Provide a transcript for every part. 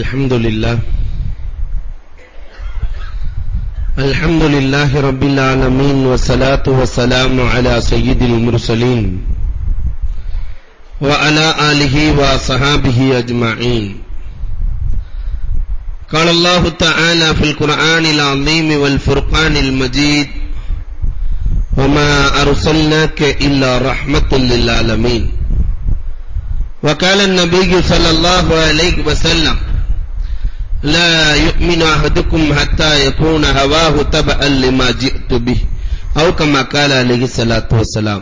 الحمد لله. الحمد لله رب العالمين والصلاة والسلام على سيد المرسلين وعلى آله وصحابه أجمعين. قال الله تعالى في القرآن العظيم والفرقان المجيد وما أرسلناك إلا رحمة للعالمين. وقال النبي صلى الله عليه وسلم لا يؤمن أحدكم حتى يكون هواه تبعا لما جئت به أو كما قال عليه الصلاة والسلام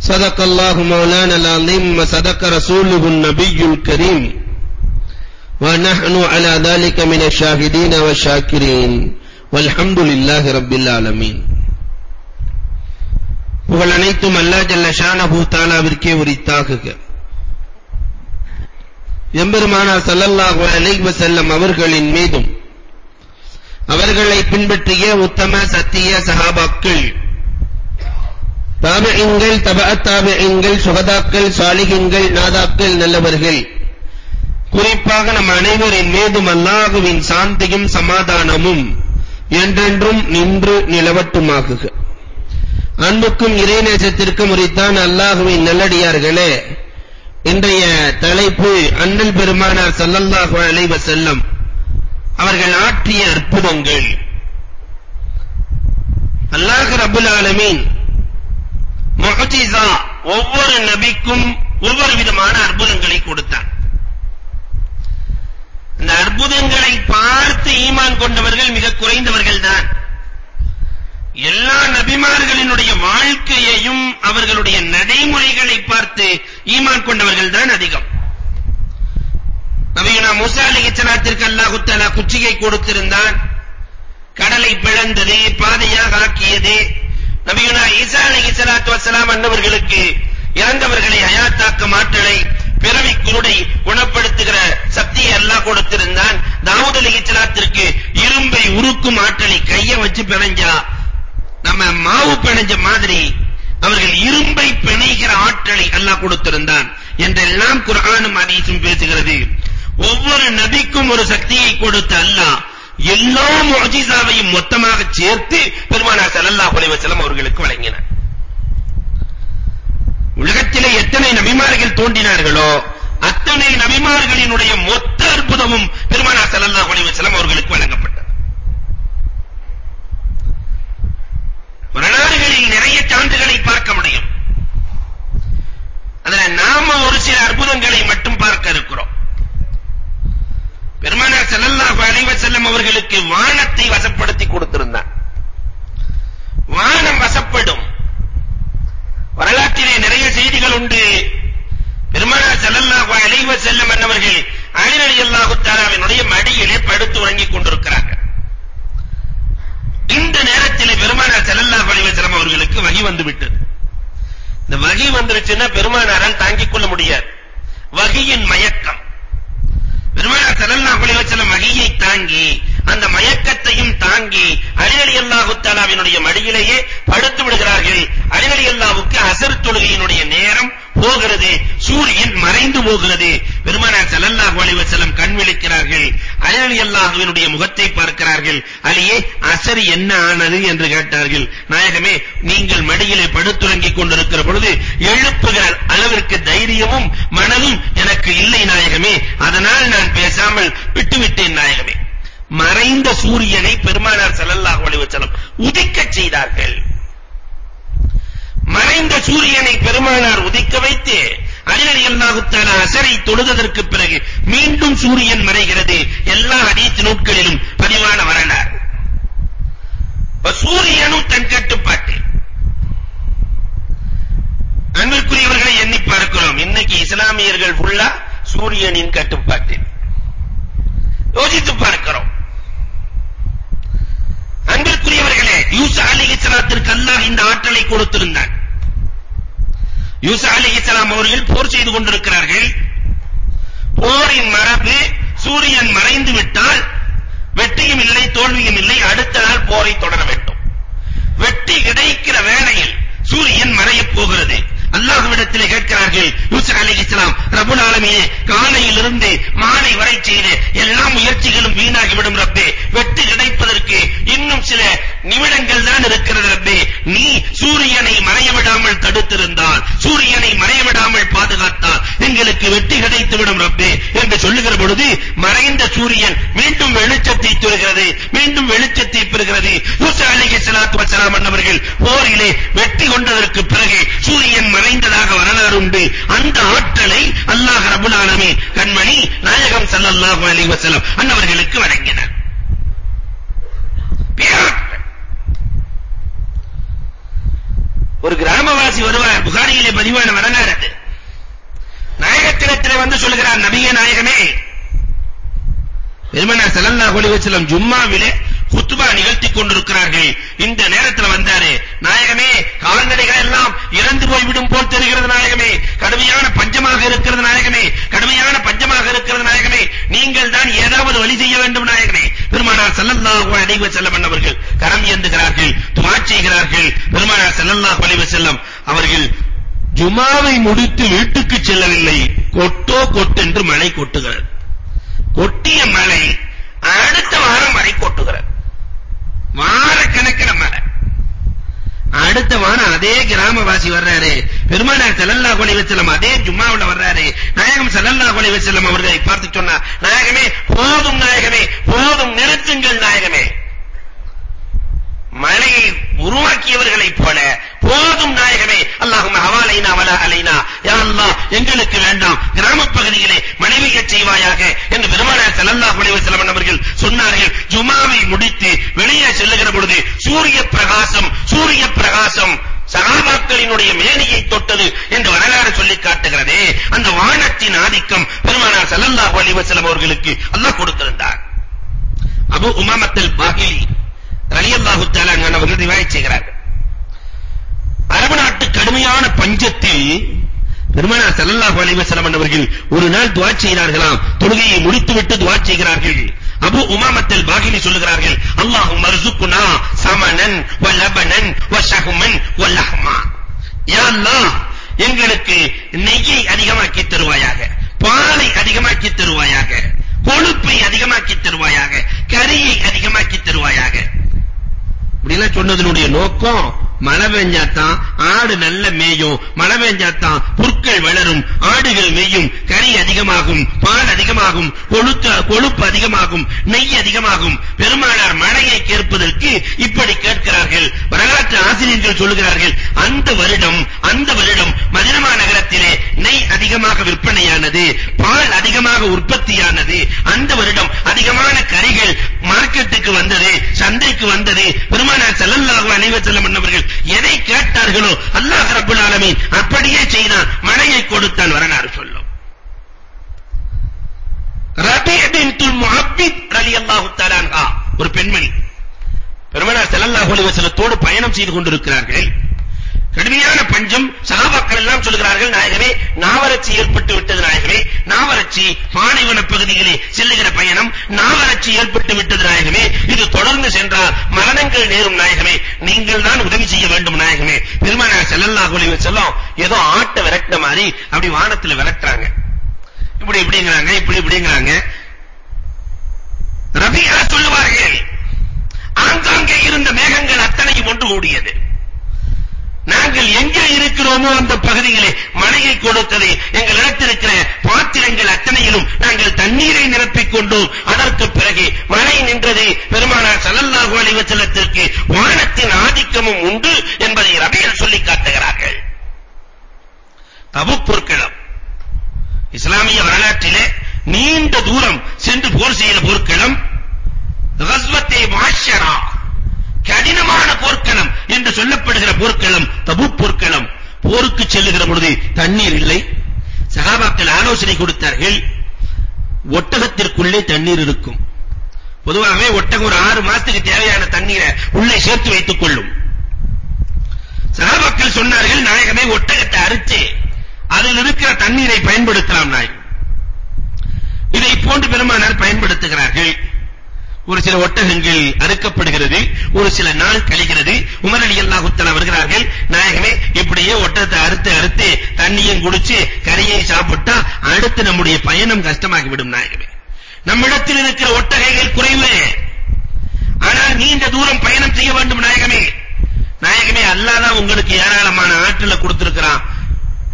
صدق الله مولانا العظيم وصدق رسوله النبي الكريم ونحن على ذلك من الشاهدين والشاكرين والحمد لله رب العالمين புகழ் அனைத்தும் அல்லாஹ் ஜல்ல ஷானஹு தஆலாவிற்கே உரித்தாகுக எம்பெருமானார் ஸல்லல்லாஹு அலைஹி வஸல்லம் அவர்களின் மீதும் அவர்களை பின்பற்றிய உத்தம சத்திய சஹாபாக்கள் தாபிஈன்கள் தபஅத் தாபிஈன்கள் சுகதாக்கள் சாலிஹீன்கள் நாதாக்கள் நல்லவர்கள். குறிப்பாக நம் அனைவரின் மீதும் அல்லாஹுவின் சாந்தியும் சமாதானமும் என்றென்றும் நின்று நிலவட்டுமாகுக. அன்புக்கும் இறைநேசத்திற்கும் உரித்தான் அல்லாஹுவின் நல்லடியார்களே. இன்றைய தலைப்பு அண்ணல் பெருமானார் சல்லல்லாஹு அலைஹி வஸல்லம் அவர்கள் ஆற்றிய அற்புதங்கள். அல்லாஹ் ரப்பல் ஆலமீன் முஹ்ஜிஸா ஒவ்வொரு நபிக்கும் ஒவ்வொரு விதமான அற்புதங்களை கொடுத்தார். இந்த அற்புதங்களை பார்த்து ஈமான் கொண்டவர்கள் மிக குறைந்தவர்கள் தான் நபிமார்களினுடைய வாழ்க்கையையும் அவர்களுடைய நடைமுறைகளை பார்த்து ஈமான் கொண்டவர்கள் தான் அதிகம். நபியுனா மூசா அலைஹிஸ்ஸலாத்திற்கு அல்லாஹ் தஆலா குச்சியை கொடுத்திருந்தான். கடலை பிளந்தது பாதையாக ஆக்கியது. நபியுனா ஈசா அலைஹிஸ்ஸலாத்து வஸலாம் அன்னவர்களுக்கு இறந்தவர்களை ஹயாத்தாக்கும் ஆற்றலை பிறவி குருடை குணப்படுத்துகிற சக்தியை அல்லாஹ் கொடுத்திருந்தான். தாவூத் அலைஹிஸ்ஸலாத்திற்கு இரும்பை உருக்கும் ஆற்றலை கையை வச்சு பிணைஞ்சா நம்ம மாவு பிணைஞ்ச மாதிரி அவர்கள் இரும்பை பிணைகிற ஆற்றலை அல்லாஹ் கொடுத்திருந்தான். என்றெல்லாம் குர்ஆனும் ஹதீஸும் பேசுகிறது. ஒவ்வொரு நபிக்கும் ஒரு சக்தியை கொடுத்த அல்லாஹ் எல்லா முஅஜிசாவையும் மொத்தமாக சேர்த்து பெருமானார் ஸல்லல்லாஹு அலைஹி வஸல்லம் அவர்களுக்கு வழங்கினார். உலகத்திலே எத்தனை நபிமார்கள் தோன்றினார்களோ அத்தனை நபிமார்களினுடைய மொத்த அற்புதமும் பெருமானார் ஸல்லல்லாஹு அலைஹி வஸல்லம் அவர்களுக்கு வழங்கப்பட்டது. வரலாறுகளில் நிறைய சான்றுகளை பார்க்க முடியும். அதுல நாம ஒரு சில அற்புதங்களை மட்டும் பார்க்க இருக்கிறோம். பெருமானார் ஸல்லல்லாஹு அலைஹி வஸல்லம் அவர்களுக்கு வானத்தை வசப்படுத்தி கொடுத்திருந்தார். வானம் வசப்படும். வரலாற்றிலே நிறைய செய்திகள் உண்டு. பெருமானார் ஸல்லல்லாஹு அலைஹி வஸல்லம் அன்னவர்கள் அலி ரலியல்லாஹு தஆலாவினுடைய மடியிலே படுத்து உறங்கிக் கொண்டிருக்கிறார்கள். இந்த நேரத்தில் பெருமானார் ஸல்லல்லாஹு அலைஹி வஸல்லம் அவர்களுக்கு வகி வந்து விட்டது இந்த வகி வந்துருச்சுன்னா பெருமானாரால் தாங்கிக் கொள்ள முடியாது. வகியின் மயக்கம். பெருமானார் ஸல்லல்லாஹு அலைஹி வஸல்லம் வகியை தாங்கி அந்த மயக்கத்தையும் தாங்கி அலி ரலியல்லாஹு தஆலாவினுடைய மடியிலேயே படுத்து விடுகிறார்கள். அலி ரலியல்லாஹுக்கு அஸர் தொழுகையினுடைய நேரம் போகிறது. சூரியன் மறைந்து போகிறது. பெருமானார் ஸல்லல்லாஹு அலைஹி வஸல்லம் கண் விழிக்கிறார்கள். அலி ரலியல்லாஹுவினுடைய முகத்தை பார்க்கிறார்கள். அலியே அசர் என்ன ஆனது என்று கேட்டார்கள். நாயகமே நீங்கள் மடியிலே படுத்துறங்கிக் கொண்டிருக்கிற பொழுது எழுப்புகிற அளவிற்கு தைரியமும் மனதும் எனக்கு இல்லை நாயகமே. அதனால் நான் பேசாமல் விட்டுவிட்டேன் நாயகமே. மறைந்த சூரியனை பெருமானார் ஸல்லல்லாஹு அலைஹி வஸல்லம் உதிக்கச் செய்தார்கள். மறைந்த சூரியனை பெருமானார் உதிக்க வைத்து அலி ரலியல்லாஹு தஆலா அஸரை தொழுததற்கு பிறகு மீண்டும் சூரியன் மறைகிறது. எல்லா ஹதீஸ் நூல்களிலும் பதிவான வரலாறு. சூரியனும் தன் கட்டுப்பாட்டு அன்பிற்குரியவர்களை எண்ணி பார்க்கிறோம். இன்னைக்கு இஸ்லாமியர்கள் ஃபுல்லா சூரியனின் கட்டுப்பாட்டில். யோசித்து பார்க்கிறோம். அன்பிற்குரியவர்களே யூசா அலைஹிஸ்ஸலாத்திற்கு அல்லாஹ் இந்த ஆற்றலை கொடுத்திருந்தான். யூசா அலைஹிஸ்ஸலாம் அவர்கள் போர் செய்து கொண்டிருக்கிறார்கள். போரின் மரபு சூரியன் மறைந்து விட்டால் வெற்றியும் இல்லை தோல்வியும் இல்லை. அடுத்த நாள் போரை தொடர வேண்டும். வெற்றி கிடைக்கிற வேளையில் சூரியன் மறையப் போகிறது. அல்லாஹ்விடத்திலே கேட்கிறார்கள். யூசுப் அலைஹிஸ்ஸலாம் ரப்பல் ஆலமீனே காலையிலிருந்து மாலை வரை செய்த எல்லா முயற்சிகளும் வீணாகி விடும் ரப்பே. வெற்றி கிடைப்பதற்கு இன்னும் சில நிமிடங்கள் தான் இருக்கிறது ரப்பே. நீ சூரியனை மறைய விடாமல் தடுத்திருந்தால் சூரியனை மறைய விடாமல் பாதுகாத்தால் எங்களுக்கு வெற்றி கிடைத்து விடும் ரப்பே. என்று சொல்லுகிற பொழுது மறைந்த சூரியன் மீண்டும் வெளிச்சத்தை தருகிறது மீண்டும் வெளிச்சத்தை பெறுகிறது. யூசுப் அலைஹிஸ்ஸலாத்து வஸலாம் அவர்கள் போரிலே வெற்றி கொண்டதற்கு பிறகு சூரியன் நிறைந்ததாக வரலாறு உண்டு. அந்த ஆற்றலை அல்லாஹ் ரபுல் ஆலமீன் கண்மணி நாயகம் ஸல்லல்லாஹு அலைஹி வஸல்லம் அன்னவர்களுக்கு வழங்கினார். ஒரு கிராமவாசி வருவார் புகாரியிலே பதிவான வரலாறு அது. நாயகத்திடத்திலே வந்து சொல்கிறார் நபியே நாயகமே. பெருமனார் ஸல்லல்லாஹு அலைஹி வஸல்லம் ஜும்மாவிலே குத்துபா நிகழ்த்தி கொண்டிருக்கிறார்கள். இந்த நேரத்தில் வந்தாரே நாயகமே கால்நடைகள் எல்லாம் இறந்து போய் விடும் போல் தெரிகிறது நாயகமே. கடுமையான பஞ்சமாக இருக்கிறது நாயகமே. கடுமையான பஞ்சமாக இருக்கிறது நாயகமே. நீங்கள் தான் ஏதாவது வழி செய்ய வேண்டும் நாயகமே. பெருமானார் ஸல்லல்லாஹு அலைஹி வஸல்லம் அவர்கள் கரம் ஏந்துகிறார்கள் துஆ செய்கிறார்கள். பெருமானார் ஸல்லல்லாஹு அலைஹி வஸல்லம் அவர்கள் ஜுமாவை முடித்து வீட்டுக்கு செல்லவில்லை. கொட்டோ கொட்டென்று மழை கொட்டுகிறது. கொட்டிய மழை அடுத்த வாரம் வரை கொட்டுகிறது. வாரக்கணக்கில் மழை அடுத்த வாரம் அதே கிராமவாசி வர்றாரு. பெருமானார் ஸல்லல்லாஹு அலைஹி வஸல்லம் அதே ஜும்மாவுல வர்றாரு. நாயகம் ஸல்லல்லாஹு அலைஹி வஸல்லம் அவர்களை பார்த்து சொன்னார் நாயகமே போதும் நாயகமே போதும் நிறுத்துங்கள் நாயகமே. மழையை உருவாக்கியவர்களைப் போல போதும் நாயகமே. அல்லாஹும் ஹவாலைனா வலா அலைனா. யா அல்லாஹ் எங்களுக்கு வேண்டாம். கிராம பகுதியிலே மனைவியச் செய்வாயாக என்று பெருமானார் ஸல்லல்லாஹு அலைஹி வஸல்லம் அவர்கள் சொன்னார்கள். ஜுமாவை முடித்து வெளியே செல்லுகிற பொழுது சூரிய பிரகாசம் சூரிய பிரகாசம் சகாபாக்களினுடைய மேனியை தொட்டது என்று வரலாறு சொல்லி காட்டுகிறதே. அந்த வானத்தின் ஆதிக்கம் பெருமானார் ஸல்லல்லாஹு அலைஹி வஸல்லம் அவர்களுக்கு அல்லாஹ் கொடுத்திருந்தார். அபு உமாமத்துல் பாகிலி ரலியல்லாஹு தஆலா அவர்கள் ரிவாயத் செய்கிறார்கள். அரபு நாட்டு கடுமையான பஞ்சத்தில் பெருமானார் ஸல்லல்லாஹு அலைஹி வஸல்லம் அவர்கள் ஒரு நாள் துஆ செய்கிறார்களாம். தொழுகையை முடித்துவிட்டு துஆ செய்கிறார்கள். அபு உமாமத்துல் பாகிலி சொல்லுகிறார்கள் அல்லாஹும்ம ர்சுக்னா சமனன் வ லபனன் வ ஷஹ்மன் வ லஹ்மா. யா அல்லாஹ் எங்களுக்கு நெய்யை அதிகமாக்கி தருவாயாக பாலை அதிகமாக்கி தருவாயாக கொழுப்பை அதிகமாக்கி தருவாயாக கரியை அதிகமாக்கி தருவாயாக. இப்படிலாம் சொன்னதனுடைய நோக்கம் மழை பெஞ்சாத்தான் ஆடு நல்ல மேயும். மழை பெஞ்சாத்தான் புற்கள் வளரும். ஆடுகள் மேயும். கறி அதிகமாகும். பால் அதிகமாகும். கொழுத்து கொழுப்பு அதிகமாகும். நெய் அதிகமாகும். பெருமானார் மழையை கேட்பதற்கு இப்படி கேட்கிறார்கள். வரலாற்று ஆசிரியர்கள் சொல்லுகிறார்கள் அந்த வருடம் அந்த வருடம் மதினமா நகரத்திலே நெய் அதிகமாக விற்பனையானது பால் அதிகமாக உற்பத்தியானது. அந்த வருடம் அதிகமான கறிகள் மார்க்கெட்டுக்கு வந்தது சந்தைக்கு வந்தது. பெருமானார் செல்லல்லாக அனைவர் செல்லம் அவர்கள் எதை கேட்டார்களோ அல்லாஹ் ரப்பல் ஆலமீன் அப்படியே செய்தான் மழையை கொடுத்தான் வரலாறு சொல்லும். ரபி பின்துல் முஹப்பித் ரலியல்லாஹு தஆலா அன்ஹா. ஒரு பெண்மணி. பெருமானார் ஸல்லல்லாஹு அலைஹி வஸல்லத்தோடு பயணம் செய்து கொண்டிருக்கிறார்கள். கடுமையான பஞ்சம் சகாபாக்கள் எல்லாம் சொல்கிறார்கள் நாயகமே நாவரட்சி ஏற்பட்டு விட்டது நாயகமே. நாவரட்சி பாலைவன பகுதியிலே செல்லுகிற பயணம் நாவரட்சி ஏற்பட்டு விட்டது நாயகமே. இது தொடர்ந்து சென்றால் மரணங்கள் நேரும் நாயகமே. நீங்கள் தான் உதவி செய்ய வேண்டும் நாயகமே. பெருமானார் ஸல்லல்லாஹு அலைஹி வஸல்லம் ஏதோ ஆட்டை விரட்ட மாதிரி அப்படி வானத்துல விரட்டுறாங்க. இப்படி இப்படிங்கறாங்க இப்படி இப்படிங்கறாங்க. ரபியா சொல்லுவார்கள் ஆங்காங்கே இருந்த மேகங்கள் அத்தனையும் ஒன்று கூடியது. நாங்கள் எங்கே இருக்கிறோமோ அந்த பகுதியிலே மழையை கொடுத்தது எங்களிடத்தில் இருக்கிற பாத்திரங்கள் அத்தனையிலும் நாங்கள் தண்ணீரை நிரப்பிக் கொண்டோம். அதற்கு பிறகு மழை நின்றது. பெருமானார் ஸல்லல்லாஹு அலைஹி வஸல்லத்திற்கு வானத்தின் ஆதிக்கமும் உண்டு என்பதை ரபியல் சொல்லி காட்டுகிறார்கள். தபுக் போர்க்களம் இஸ்லாமிய வரலாற்றிலே நீண்ட தூரம் சென்று போர் செய்த போர்க்களம் கஸ்வத்தே மாஷரா. கடினமான போர்க்களம் என்று சொல்லப்படுகிற போர்க்களம் தபூக் போர்க்களம். போருக்கு செல்லுகிற பொழுது தண்ணீர் இல்லை. சகாபாக்கள் ஆலோசனை கொடுத்தார்கள் ஒட்டகத்திற்குள்ளே தண்ணீர் இருக்கும். பொதுவாகவே ஒட்டகம் ஒரு ஆறு மாசத்துக்கு தேவையான தண்ணீரை உள்ளே சேர்த்து வைத்துக் கொள்ளும். சகாபாக்கள் சொன்னார்கள் நாயகமே ஒட்டகத்தை அறுத்து அதில் இருக்கிற தண்ணீரை பயன்படுத்தலாம் நாய். இதை போன்று பெருமானார் பயன்படுத்துகிறார்கள். ஒரு சில ஒட்டகங்கள் அறுக்கப்படுகிறது ஒரு சில நாள் கழிகிறது. உமர் அல்லாஹ் தஆலா வருகிறார்கள் நாயகமே இப்படியே ஒட்டகத்தை அறுத்து அறுத்து தண்ணியும் குடிச்சு கறியை சாப்பிட்டா அடுத்து நம்முடைய பயணம் கஷ்டமாகி விடும் நாயகமே. நம்மிடத்தில் இருக்கிற ஒட்டகைகள் குறைவு. ஆனால் நீண்ட தூரம் பயணம் செய்ய வேண்டும் நாயகமே. நாயகமே அல்லாஹ் தான் உங்களுக்கு ஏராளமான ஆற்றலை கொடுத்திருக்கிறான்.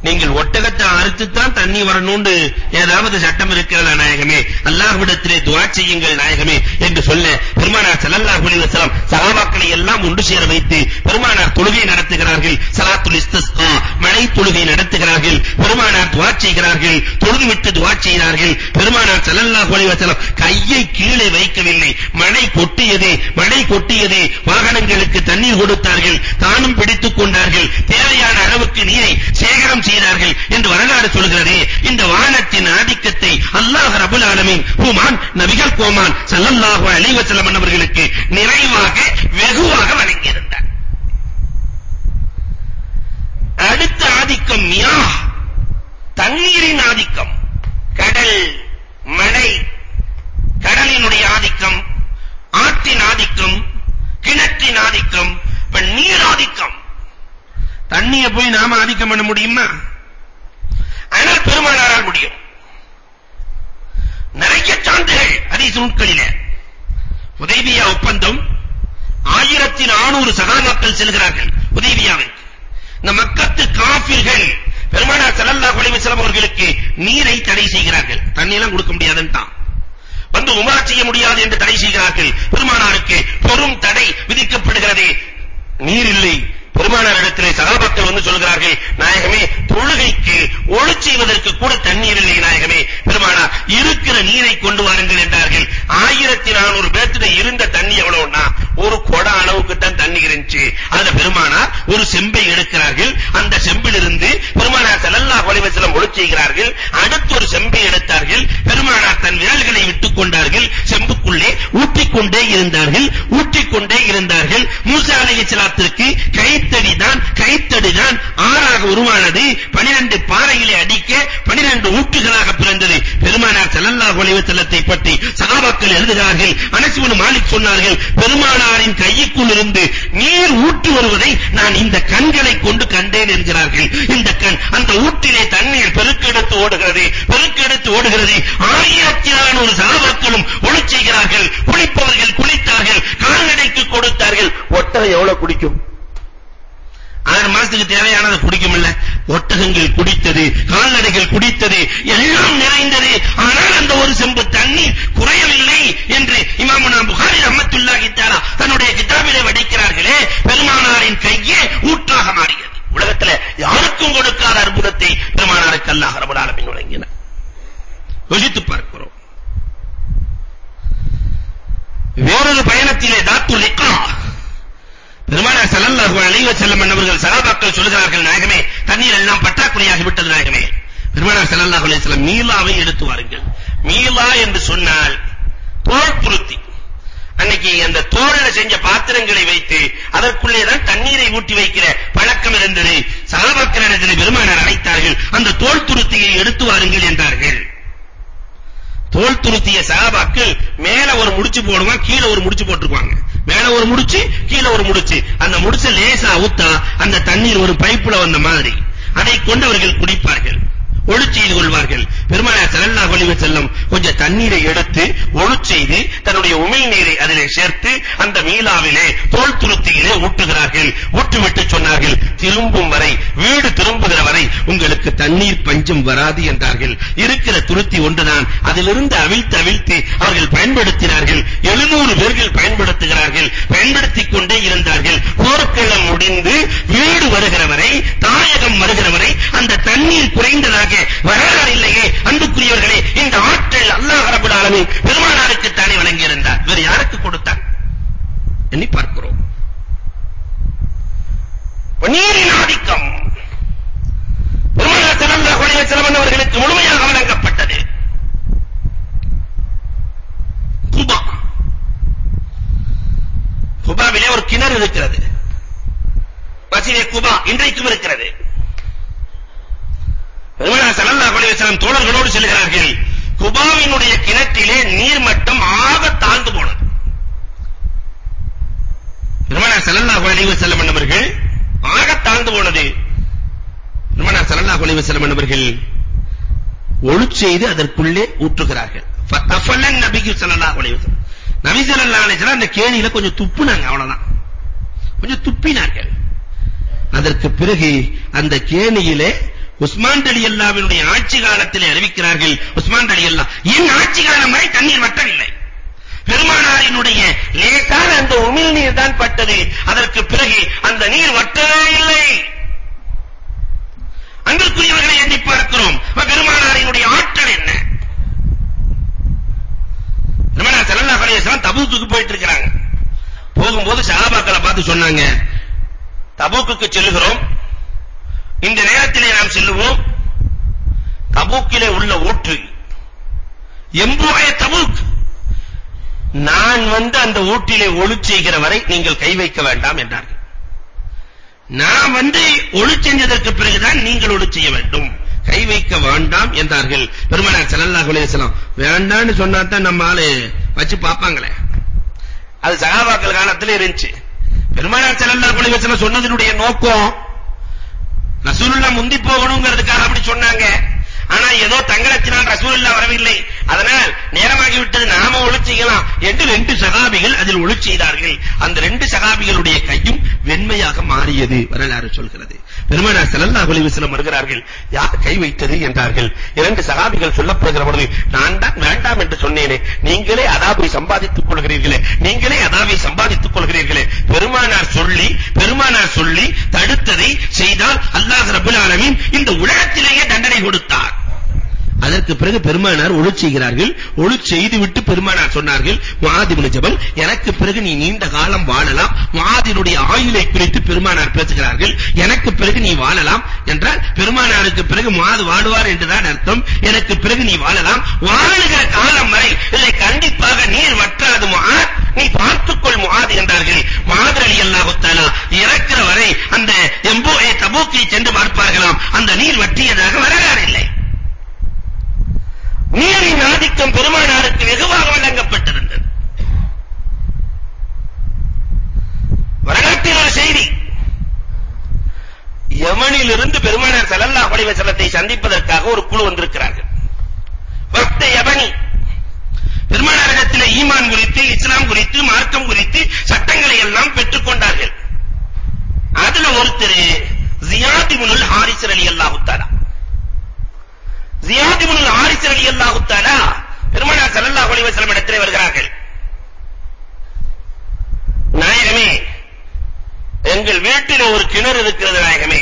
நீங்கள் ஒட்டகத்தை அறுத்து தான் தண்ணி வரணும்னு ஏதாவது சட்டம் இருக்கிறதா நாயகமே? அல்லாஹ்விடத்திலே துஆ செய்யுங்கள் நாயகமே என்று சொல்ல பெருமானார் ஸல்லல்லாஹு அலைஹி வஸல்லம் சஹாபாக்களை எல்லாம் ஒன்று சேர வைத்து பெருமானார் தொழுகை நடத்துகிறார்கள். ஸலாத்துல் இஸ்திஸ்கா மழை தொழுகை செய்கிறார்கள். பெருமானார் துஆ செய்கிறார்கள். தொழுதுவிட்டு துஆ செய்கிறார்கள். பெருமானார் ஸல்லல்லாஹு அலைஹி வஸல்லம் கையை கீழே வைக்கவில்லை. மழை கொட்டியது மழை கொட்டியது. வாகனங்களுக்கு தண்ணீர் கொடுத்தார்கள். தானும் பிடித்துக் கொண்டார்கள். தேவையான அளவுக்கு நீரை சேகரம் செய்தார்கள் என்று வரலாறு சொல்கிறது. இந்த வானத்தின் ஆதிக்கத்தை அல்லாஹ் ரபுல் ஆலமீன் ஹுமான் நபிகள் கோமான் ஸல்லல்லாஹு அலைஹி வஸல்லம் அவர்களுக்கு நிறைவாக வெகுவாக வழங்கியிருந்தார். அடுத்த ஆதிக்கம் மியா தண்ணீரின் ஆதிக்கம். கடல் மழை கடலினுடைய ஆதிக்கம் ஆற்றின் ஆதிக்கம் கிணற்றின் ஆதிக்கம் இப்ப நீர் ஆதிக்கம். தண்ணியை போய் நாம ஆதிக்கம் பண்ண முடியுமா? ஆனால் பெருமானாரால் முடியும். நிறைய சான்றுகள் ஹதீஸ் நூல்களிலே உதைபியா ஒப்பந்தம் ஆயிரத்தி நானூறு சகாபாக்கள் செல்கிறார்கள் உதைபியாவிற்கு இந்த மக்கத்து காபிர்கள் பெருமானார் ஸல்லல்லாஹு அலைஹி வஸல்லம் அவர்களுக்கு நீரை தடை செய்கிறார்கள். தண்ணி எல்லாம் கொடுக்க முடியாதுன்றான் வந்து உமரா செய்ய முடியாது என்று தடை செய்கிறார்கள். பெருமானாருக்கு பெரும் தடை விதிக்கப்படுகிறது. நீர் இல்லை. பெருமானார் இடத்திலே சகாபாக்கள் வந்து சொல்கிறார்கள் நாயகமே தொழுகைக்கு ஒளி செய்வதற்கு கூட தண்ணீர் இல்லை நாயகமே. பெருமானார் இருக்கிற நீரை கொண்டு வாருங்கள் என்றார்கள். 1400 பேர்த்திட இருந்த தண்ணி எவ்வளவுனா ஒரு கொட அளவுக்கு தான் தண்ணி இருந்துச்சு. அதுல பெருமானார் ஒரு செம்பை எடுக்கிறார்கள். அந்த செம்பிலிருந்து பெருமானார் ஸல்லல்லாஹு அலைஹி வஸல்லம் ஒளி செய்கிறார்கள். அடுத்து ஒரு செம்பை எடுத்தார்கள். பெருமானார் தன் விரல்களை விட்டுக் கொண்டார்கள். செம்புக்குள்ளே ஊற்றிக்கொண்டே இருந்தார்கள். ஊற்றிக்கொண்டே இருந்தார்கள். மூசா அலைஹிஸ்ஸலாத்திற்கு கைத்தடி தான் கைத்தடி தான் ஆறாக உருவானது 12 பாறையிலே அடிக்க 12 ஊற்றுகளாக பிறந்தது. பெருமானார் ஸல்லல்லாஹு அலைஹி வஸல்லத்தை பற்றி சஹாபாக்கள் எழுதுகிறார்கள். அனஸ் இப்னு மாலிக் சொன்னார்கள் பெருமானாரின் கைக்குள் இருந்து நீர் ஊற்று வருவதை நான் இந்த கண்களை கொண்டு கண்டேன் என்கிறார்கள். இந்த கண் அந்த ஊற்றிலே தண்ணீர் பெருக்கெடுத்து ஓடுகிறது பெருக்கெடுத்து ஓடுகிறது. ஆயிரத்தி நானூறு சகாபாக்களும் ஒளி செய்கிறார்கள். குளிப்பவர்கள் குளித்தார்கள் கால்நடைக்கு கொடுத்தார்கள். ஒட்டகம் எவ்வளவு குடிக்கும்? ஆறு மாசத்துக்கு தேவையானதை குடிக்கும்ல ஒட்டகங்கள் குடித்தது கால்நடைகள் குடித்தது எல்லாம் நிறைந்தது. ஆனால் அந்த ஒரு செம்பு தண்ணீர் குறையவில்லை என்று இமாமுனா புகாரி ரஹ்மத்துல்லாஹி தஆலா தன்னுடைய கிதாபிலே வடிக்கிறார்களே பெருமானாரின் கையே ஊற்றாக மாறியது. உலகத்துல யாருக்கும் கொடுக்காத அற்புதத்தை பெருமானாருக்கு அல்லாஹ் ரப்பல் ஆலமீன் வழங்கினார். யோசித்து பார்க்கிறோம். வேறொரு பயணத்திலே தாத்து லிக்கா பெருமானார் ஸல்லல்லாஹு அலைஹி வஸல்லம் அவர்கள் சஹாபாக்கள் சொல்கிறார்கள் நாயகமே தண்ணீர் எல்லாம் பற்றாக்குறையாகி விட்டது நாயகமே. பெருமானார் ஸல்லல்லாஹு அலைஹி வஸல்லம் மீலாவை எடுத்து வாருங்கள். மீலா என்று சொன்னால் தோல் துருத்தி அன்னைக்கு அந்த தோல்ல செஞ்ச பாத்திரங்களை வைத்து அதற்குள்ளே தான் தண்ணீரை ஊற்றி வைக்கிற பழக்கம் இருந்தது. சஹாபாக்களிடத்தில் பெருமானார் அழைத்தார்கள் அந்த தோல் துருத்தியை எடுத்து வாருங்கள் என்றார்கள். தோல் துருத்திய சஹாபாக்கள் மேல ஒரு முடிச்சு போடுவாங்க கீழ ஒரு முடிச்சு போட்டுருவாங்க மேல ஒரு முடிச்சு கீழ ஒரு முடிச்சு. அந்த முடிச்ச லேசா ஊத்தா அந்த தண்ணீர் ஒரு பைப்புல வந்த மாதிரி. அதை கொண்டு அவர்கள் குடிப்பார்கள். ஒழு செய்து கொள்வார்கள். பெருமானார் ஸல்லல்லாஹு அலைஹி வஸல்லம் கொஞ்சம் தண்ணீரை எடுத்து ஒழு செய்து தன்னுடைய உமிழ் நீரை அதிலே சேர்த்து அந்த மீலாவிலே தோல் துருத்தியிலே ஊட்டுகிறார்கள். ஊற்றிவிட்டு சொன்னார்கள் திரும்பும் வரை வீடு திரும்புகிற வரை உங்களுக்கு தண்ணீர் பஞ்சம் வராது என்றார்கள். இருக்கிற துருத்தி ஒன்றுதான் அதிலிருந்து அவிழ்த்து அவிழ்த்து அவர்கள் பயன்படுத்தினார்கள். 700 பேர்கள் பயன்படுத்துகிறார்கள். பயன்படுத்திக் கொண்டே இருந்தார்கள். போர்க்களம் முடிந்து வீடு வருகிற வரை தாயகம் வருகிற வரை அந்த தண்ணீர் குறைந்ததாக வரலாறு இல்லையே. அன்புக்குரியவர்களே இந்த ஆற்றல் அல்லாஹ் ரப்பல் ஆலமீன் பெருமானாருக்கு தானே வழங்கி இருந்தார் வேறு யாருக்கு கொடுத்தார்? எண்ணி பார்க்கிறோம். நீரின் ஆதிக்கம் பெருமானார் ஸல்லல்லாஹு அலைஹி வஸல்லம் அவர்களுக்கு முழுமையாக வழங்கப்பட்டது. குபா. குபாவிலே ஒரு கிணறு இருக்கிறது. மசீதே குபா இன்றைக்கும் இருக்கிறது. தம் தோழர்களோடு செல்கிறார்கள். குபாவினுடைய கிணற்றிலே நீர்மட்டம் ஆக தாழ்ந்து போனது. பெருமானார் ஸல்லல்லாஹு அலைஹி வஸல்லம் அவர்கள் ஆக தாழ்ந்து போனது. பெருமானார் ஸல்லல்லாஹு அலைஹி வஸல்லம் அவர்கள் ஒளி செய்து அதற்குள்ளே ஊற்றுகிறார்கள். ஃபத்தஃபல்லன் நபிக்கு ஸல்லல்லாஹு அலைஹி வஸல்லம். நபி ஸல்லல்லாஹு அலைஹி வஸல்லம் அந்த கேணியில கொஞ்சம் துப்புனாங்க அவ்வளவுதான். கொஞ்சம் துப்பினார்கள். அதற்கு பிறகு அந்த கேணியிலே உஸ்மான் ரலியல்லாஹுவினுடைய ஆட்சி காலத்திலே அறிவிக்கிறார்கள் உஸ்மான் ரலியல்லாஹ் என் ஆட்சி காலம் வரை தண்ணீர் வற்றவில்லை பெருமானாரினுடைய லேசான அந்த உமிழ் நீர் தான் பட்டது. அதற்கு பிறகு அந்த நீர் வற்றவே இல்லை. அன்பிற்குரியவர்களை எண்ணி பார்க்கிறோம். பெருமானாரினுடைய ஆற்றல் என்ன? பெருமானார் ஸல்லல்லாஹு அலைஹி வஸல்லம் தபூக்குக்கு போயிட்டு இருக்காங்க போகும்போது சஹாபாக்களை பார்த்து சொன்னாங்க தபூக்குக்கு செல்லுகிறோம். இந்த நேரத்திலே நாம் செல்லுவோம். தபூக்கிலே உள்ள ஊற்று எம்புவாய தபூக். நான் வந்து அந்த ஊட்டிலே ஒளி செய்கிற வரை நீங்கள் கை வைக்க வேண்டாம் என்றார்கள். நான் வந்து ஒளி செஞ்சதற்கு பிறகுதான் நீங்கள் ஒளி செய்ய வேண்டும். கை வைக்க வேண்டாம் என்றார்கள். பெருமானார் ஸல்லல்லாஹு அலைஹி வஸல்லம். வேண்டாம்னு சொன்னா தான் நம்ம ஆளு வச்சு பாப்பாங்களே அது சஹாபாக்கள் காலத்துல இருந்துச்சு. பெருமானார் ஸல்லல்லாஹு அலைஹி வஸல்லம் சொன்னதினுடைய நோக்கம் ரசூலுல்லா முந்தி போகணும்ங்கிறதுக்காக அப்படி சொன்னாங்க. ஆனா ஏதோ தங்களத்தினால் ரசூலுல்லா வரவில்லை. அதனால் நேரமாகி விட்டது நாம ஒளிச்சிக்கலாம் என்று ரெண்டு சகாபிகள் அதில் ஒளி செய்தார்கள். அந்த ரெண்டு சகாபிகளுடைய கையும் வெண்மையாக மாறியது வரலாறு சொல்கிறது. பெருமானார் ஸல்லல்லாஹு அலைஹி வஸல்லம் வருகிறார்கள். யார் கை வைத்தது என்றார்கள். இரண்டு சஹாபிகள் சொல்லப்படுகிற பொழுது நான் தான் வேண்டாம் என்று சொன்னேனே நீங்களே அதாபை சம்பாதித்துக் கொள்கிறீர்களே நீங்களே அதாபை சம்பாதித்துக் கொள்கிறீர்களே. பெருமானார் சொல்லி பெருமானார் சொல்லி தடுத்ததை செய்தால் அல்லாஹ் ரப்பல் ஆலமீன் இந்த உலகத்திலேயே தண்டனை கொடுத்தார். அதற்கு பிறகு பெருமானார் ஒளி செய்கிறார்கள். ஒளி செய்து விட்டு பெருமானார் சொன்னார்கள் முஆத் இப்னு ஜபல் எனக்கு பிறகு நீ நீண்ட காலம் வாழலாம். முஆதினுடைய ஆயுளை குறித்து பெருமானார் பேசுகிறார்கள். எனக்கு பிறகு நீ வாழலாம். என்றால் பெருமானாருக்கு பிறகு முஆத் வாழுவார் என்றுதான் அர்த்தம். எனக்கு பிறகு நீ வாழலாம். வாழுகிற காலம் வரை இதை கண்டிப்பாக நீர் வற்றாது முஆத் நீ பார்த்துக்கொள் முஆத் என்றார்கள். முஆத் ரலியல்லாஹு தஆலா இறக்கிற வரை அந்த எம்போஏ தபூக்கை சென்று பார்ப்பார்களாம். அந்த நீர் வற்றியதாக வரலாறு இல்லை. நீரின் ஆதிக்கம் பெருமானாருக்கு வெகுவாக வழங்கப்பட்டிருந்தது. வரலாற்றில் ஒரு செய்தி. யமனிலிருந்து பெருமானார் ஸல்லல்லாஹு அலைஹி வஸல்லத்தை சந்திப்பதற்காக ஒரு குழு வந்திருக்கிறார்கள். வக்த யமனி. பெருமானாரிடத்தில் ஈமான் குறித்து இஸ்லாம் குறித்து மார்க்கம் குறித்து சட்டங்களை எல்லாம் பெற்றுக் கொண்டார்கள். அதுல ஒருத்தர் ஜியாத் இப்னுல் ஹாரிஸ் ரலியல்லாஹு தஆலா. ஜியாத் இப்னு ஹாரிஸ் ரலியல்லாஹு தஆலா பெருமானார் ஸல்லல்லாஹு அலைஹி வஸல்லம் இடத்திலே வருகிறார்கள். நாயகமே எங்கள் வீட்டில் ஒரு கிணறு இருக்கிறது நாயகமே.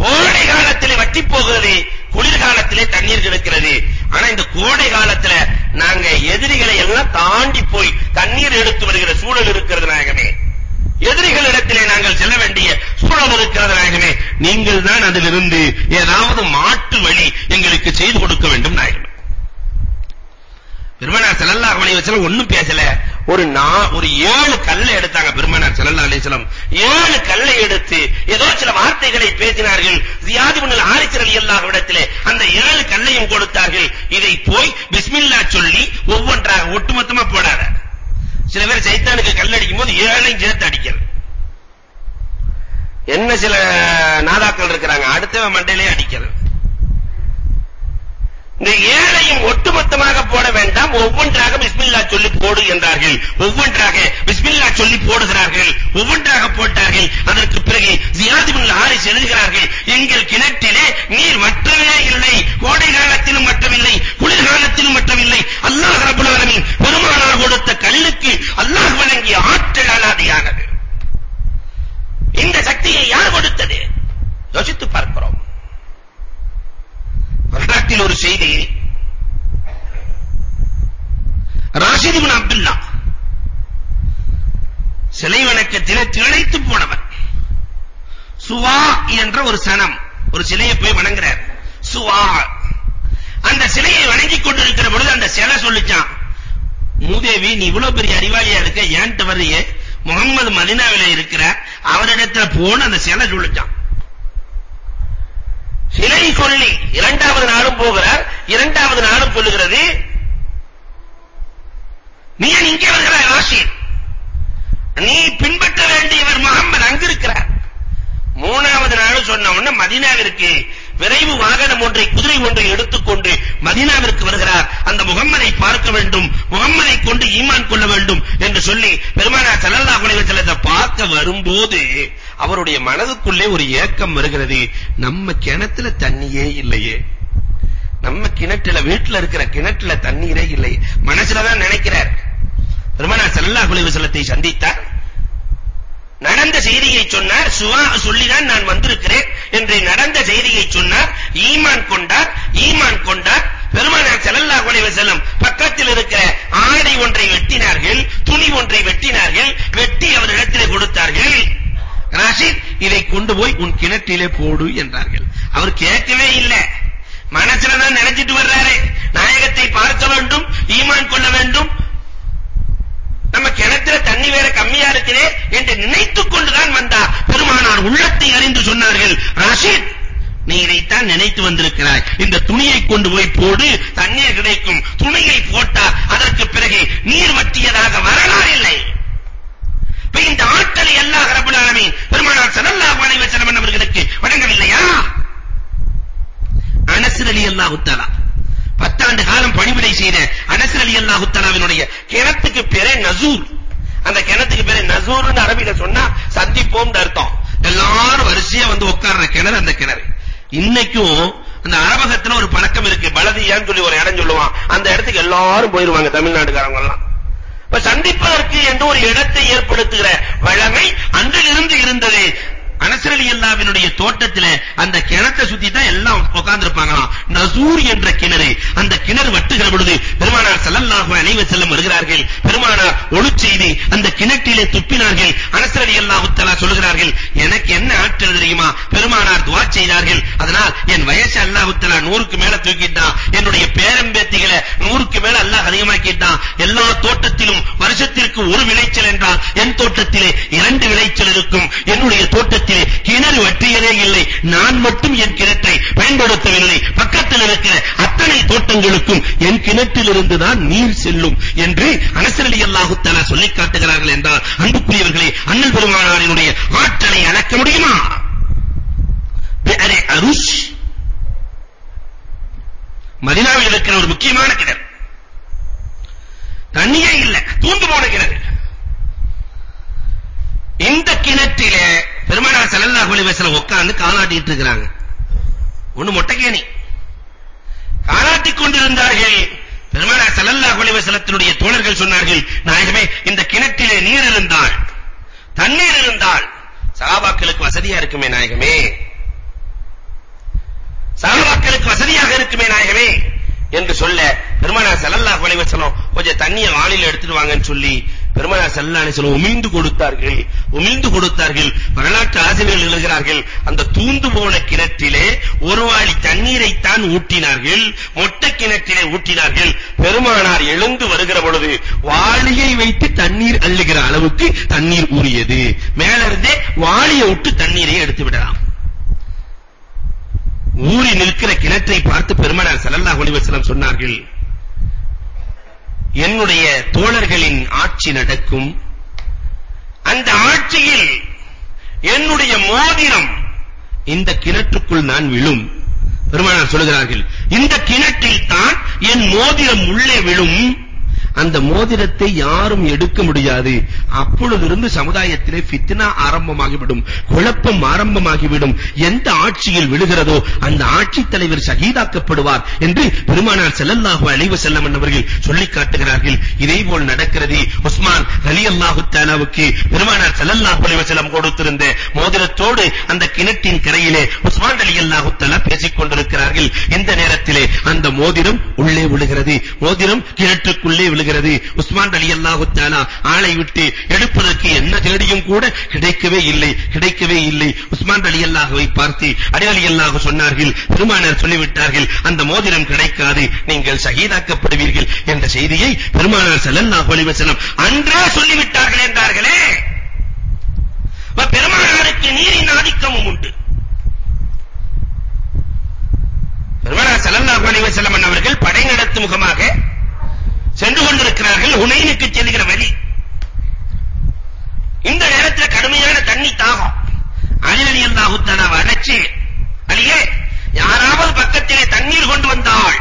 கோடை காலத்திலே வற்றி போகிறது குளிர்காலத்திலே தண்ணீர் கிடைக்கிறது. ஆனா இந்த கோடை காலத்துல நாங்க எதிரிகளை எல்லாம் தாண்டி போய் தண்ணீர் எடுத்து வருகிற சூழல் இருக்கிறது நாயகமே. எதிரிகளிடத்திலே நாங்கள் செல்ல வேண்டிய சூழல் இருக்கிறது நாயகமே. நீங்கள் தான் அதிலிருந்து ஏதாவது மாற்று வழி எங்களுக்கு செய்து கொடுக்க வேண்டும் நாயகமே. பெருமானார் ஸல்லல்லாஹு அலைஹி வஸல்லம் ஒண்ணும் பேசல. ஒரு நா ஒரு ஏழு கல்லை எடுத்தாங்க பெருமானார் ஸல்லல்லாஹு அலைஹி வஸல்லம். ஏழு கல்லை எடுத்து ஏதோ சில வார்த்தைகளை பேசினார்கள். ஜியாத் இப்னு ஹாரிஸ் ரலியல்லாஹு இடத்திலே அந்த ஏழு கல்லையும் கொடுத்தார்கள். இதை போய் பிஸ்மில்லா சொல்லி ஒவ்வொன்றாக ஒட்டுமொத்தமா போடாத. சில பேர் சைத்தானுக்கு கல் அடிக்கும் போது ஏழையும் சேர்த்து அடிக்கிறது என்ன சில நாதாக்கள் இருக்கிறாங்க அடுத்தவன் மண்டையிலே அடிக்கிறது இந்த ஏழையும் ஒட்டுமொத்தமாக போட வேண்டாம் ஒவ்வொன்றாக பிஸ்மில்லா சொல்லி போடு என்றார்கள். ஒவ்வொன்றாக பிஸ்மில்லா சொல்லி போடுகிறார்கள். ஒவ்வொன்றாக போட்டார்கள். அதற்கு பிறகு ஜியாத் ஹாரிஸ் எழுதுகிறார்கள் எங்கள் கிணற்றிலே நீர் வற்றவே இல்லை. போன அந்த சிலை சொல்லிச்சான் சிலை சொல்லி இரண்டாவது நாளும் போகிறார் இரண்டாவது நாளும் சொல்லுகிறது நீ இங்கே வருகிறாய் ராஷித் நீ பின்பற்ற வேண்டியவர் முகம்மது அங்கிருக்கிறார். மூணாவது நாளும் சொன்ன உடனே மதீனாவிற்கு விரைவு வாகனம் ஒன்றை குதிரை ஒன்றை எடுத்துக்கொண்டு மதீனாவிற்கு வருகிறார். அந்த முகம்மதை பார்க்க வேண்டும் முகம்மதை கொண்டு ஈமான் கொள்ள வேண்டும் என்று சொல்லி பெருமானா ஸல்லல்லாஹு அலைஹி பார்க்க வரும்போது அவருடைய மனதுக்குள்ளே ஒரு ஏக்கம் வருகிறது. நம்ம கிணத்துல தண்ணியே இல்லையே. நம்ம கிணற்றுல வீட்டுல இருக்கிற கிணற்றுல தண்ணீரே இல்லை மனசுல தான் நினைக்கிறார். பெருமானார் ஸல்லல்லாஹு அலைஹி வஸல்லத்தை சந்தித்தார். நடந்த செய்தியை சொன்னார். சுவா சொல்லிதான் நான் வந்திருக்கிறேன் என்று நடந்த செய்தியை சொன்னார். ஈமான் கொண்டார். ஈமான் கொண்டார். பெருமானார் ஸல்லல்லாஹு அலைஹி வஸல்லம் பக்கத்தில் இருக்கிற ஆடை ஒன்றை வெட்டினார்கள் துணி ஒன்றை வெட்டினார்கள் வெட்டி அவரிடத்திலே கொடுத்தார்கள். ராஷித் இதை கொண்டு போய் உன் கிணற்றிலே போடு என்றார்கள். அவர் கேட்கவே இல்லை. மனசுல தான் நினைச்சிட்டு வர்றாரு. நாயகத்தை பார்க்க வேண்டும் ஈமான் கொள்ள வேண்டும். நம்ம கிணத்துல தண்ணி வேற கம்மியா இருக்குதே என்று நினைத்துக் கொண்டுதான் வந்தார் பெருமானார் உள்ளத்தை அறிந்து சொன்னார்கள் ராஷித் நீ இதைத்தான் நினைத்து வந்திருக்கிறாய். இந்த துணியை கொண்டு போய் போடு தண்ணீர் கிடைக்கும். துணியை போட்டால் அதற்கு பிறகு நீர் வற்றியதாக வரலாறு இல்லை. இந்த ஆட்ட அல்லாஹ் ரப்பல் ஆலமீன் பெருமானார் ஸல்லல்லாஹு அலைஹி வஸல்லம் அவர்களுக்கு வழங்கவில்லையா அனஸ் ரலியல்லாஹு தஆலா பத்தாண்டு காலம் பணிவிடை செய்த அனஸ் ரலியல்லாஹு தஆலாவினுடைய கிணத்துக்கு பேரே நசூர். அந்த கிணத்துக்கு பேரே நசூர்னு அரபியில சொன்னா சந்திப்போம்னு அர்த்தம். எல்லாரும் வரிசையா வந்து உட்கார்ற கிணறு அந்த கிணறு. இன்னைக்கும் அந்த அரபகத்துல ஒரு பழக்கம் இருக்கு. பலதியான்னு சொல்லி ஒரு இடம் சொல்லுவான். அந்த இடத்துக்கு எல்லாரும் போயிருவாங்க தமிழ்நாடுக்காரங்க எல்லாம் இப்ப சந்திப்பதற்கு என்று ஒரு இடத்தை ஏற்படுத்துகிற வழமை அன்றிலிருந்து இருந்தது. அனசரலி அல்லாவினுடைய தோட்டத்துல அந்த கிணத்தை சுத்தி தான் எல்லாம் உட்கார்ந்திருப்பாங்களாம் நசூர் என்ற கிணறு அந்த கிணறு வட்டுகிற பொழுது பெருமானார் ஸல்லல்லாஹு அலைஹி வஸல்லம் வருகிறார்கள். பெருமானார் ஒளி செய்து அந்த கிணற்றிலே துப்பினார்கள். அனசரலி அல்லாஹு தஆலா சொல்கிறார்கள் எனக்கு என்ன ஆற்றல் தெரியுமா? பெருமானார் துஆ செய்தார்கள். அதனால் என் வயசு அல்லாஹு தஆலா 100க்கு மேல தூக்கிட்டான். என்னுடைய பேரம்பேத்திகளை 100க்கு மேல அல்லாஹ் அதிகமாக்கிட்டான். எல்லா தோட்டத்திலும் வருஷத்திற்கு ஒரு விளைச்சல் என்றால் என் தோட்டத்திலே இரண்டு விளைச்சல் இருக்கும். என்னுடைய தோட்டத்தில் கிணற்றிலே. கிணறு வற்றியதே இல்லை. நான் மட்டும் என் கிணற்றை பயன்படுத்தவில்லை. பக்கத்தில் இருக்கிற அத்தனை தோட்டங்களுக்கும் என் கிணற்றிலிருந்து தான் நீர் செல்லும் என்று அனஸ் ரலியல்லாஹு தஆலா சொல்லி காட்டுகிறார்கள் என்றால் அன்புக்குரியவர்களே அண்ணல் பெருமானாரினுடைய ஆற்றலை அளக்க முடியுமா? பிஅரி அருஷ். மதினாவில் இருக்கிற ஒரு முக்கியமான கிணறு. தண்ணியே இல்லை. தூந்து போன கிணறு இந்த கிணற்றிலே பெருமானார் ஸல்லல்லாஹு அலைஹி வஸல்லம் உட்கார்ந்து காலாட்டிட்டு இருக்காங்க ஒண்ணு மொட்டைக்கேணி. காலாட்டிக் கொண்டிருந்தார்கள். பெருமானார் ஸல்லல்லாஹு அலைஹி வஸல்லத்தினுடைய தோழர்கள் சொன்னார்கள் நாயகமே இந்த கிணற்றிலே நீர் இருந்தால் தண்ணீர் இருந்தால் சஹாபாக்களுக்கு வசதியா இருக்குமே நாயகமே? சஹாபாக்களுக்கு வசதியாக இருக்குமே நாயகமே? என்று சொல்ல பெருமானார் ஸல்லல்லாஹு அலைஹி வஸல்லம் கொஞ்சம் தண்ணியை வாளில எடுத்துட்டு வாங்கன்னு சொல்லி பெருமானார் ஸல்லல்லாஹு அலைஹி வஸல்லம் உமிழ்ந்து கொடுத்தார்கள். உமிழ்ந்து கொடுத்தார்கள். வரலாற்று ஆசிரியர்கள் எழுதுகிறார்கள் அந்த தூந்து போன கிணற்றிலே ஒரு வாளி தண்ணீரை தான் ஊற்றினார்கள் மொட்டை கிணற்றிலே ஊற்றினார்கள் பெருமானார் எழுந்து வருகிற பொழுது வாளியை வைத்து தண்ணீர் அள்ளுகிற அளவுக்கு தண்ணீர் ஊறியது. மேல இருந்தே வாளியை விட்டு தண்ணீரை எடுத்து விடலாம். ஊறி நிற்கிற கிணற்றை பார்த்து பெருமானார் ஸல்லல்லாஹு அலைஹி வஸல்லம் சொன்னார்கள் என்னுடைய தோழர்களின் ஆட்சி நடக்கும். அந்த ஆட்சியில் என்னுடைய மோதிரம் இந்த கிணற்றுக்குள் நான் விழும். பெருமானார் சொல்கிறார்கள் இந்த கிணற்றில் தான் என் மோதிரம் உள்ளே விழும். அந்த மோதிரத்தை யாரும் எடுக்க முடியாது. அப்பொழுதிருந்து சமுதாயத்திலே ஃபித்னா ஆரம்பமாகிவிடும் குழப்பம் ஆரம்பமாகிவிடும். எந்த ஆட்சியில் விழுகிறதோ அந்த ஆட்சி தலைவர் ஷஹீதாக்கப்படுவார் என்று பெருமானார் ஸல்லல்லாஹு அலைஹி வஸல்லம் அவர்கள் சொல்லிக் காட்டுகிறார்கள். இதேபோல் நடக்கிறது உஸ்மான் ரலியல்லாஹு தஆலாவுக்கு பெருமானார் ஸல்லல்லாஹு அலைஹி வஸல்லம் கொடுத்திருந்த மோதிரத்தோடு அந்த கிணற்றின் கரையிலே உஸ்மான் ரலியல்லாஹு தஆலா பேசிக் கொண்டிருக்கிறார்கள். இந்த நேரத்திலே அந்த மோதிரம் உள்ளே விழுகிறது. மோதிரம் கிணற்றுக்குள்ளே விழுகிறது. வருகிறது. உஸ்மான் ரலியல்லாஹு தஆலா ஆளை விட்டு எடுப்பதற்கு என்ன தேடியும் கூட கிடைக்கவே இல்லை கிடைக்கவே இல்லை. உஸ்மான் ரலியல்லாஹுவை பார்த்து அலி அல்லாஹு சொன்னார்கள் பெருமானார் சொல்லிவிட்டார்கள் அந்த மோதிரம் கிடைக்காது நீங்கள் ஷஹீதாக்கப்படுவீர்கள் என்ற செய்தியை பெருமானார் ஸல்லல்லாஹு அலைஹி வஸல்லம் அன்றே சொல்லிவிட்டார்கள் என்றார்களே. பெருமானாருக்கு நீரின் ஆதிக்கமும் உண்டு. பெருமானார் ஸல்லல்லாஹு அலைஹி வஸல்லம் அவர்கள் படை நடத்தும் முகமாக சென்று கொண்டிருக்கிறார்கள். ஹுனைனுக்கு செல்கிற வழி. இந்த நேரத்தில் கடுமையான தண்ணி தாகம். அலி அலி அல்லாஹு தஆலா அழைச்சு அலியே யாராவது பக்கத்திலே தண்ணீர் கொண்டு வந்தாள்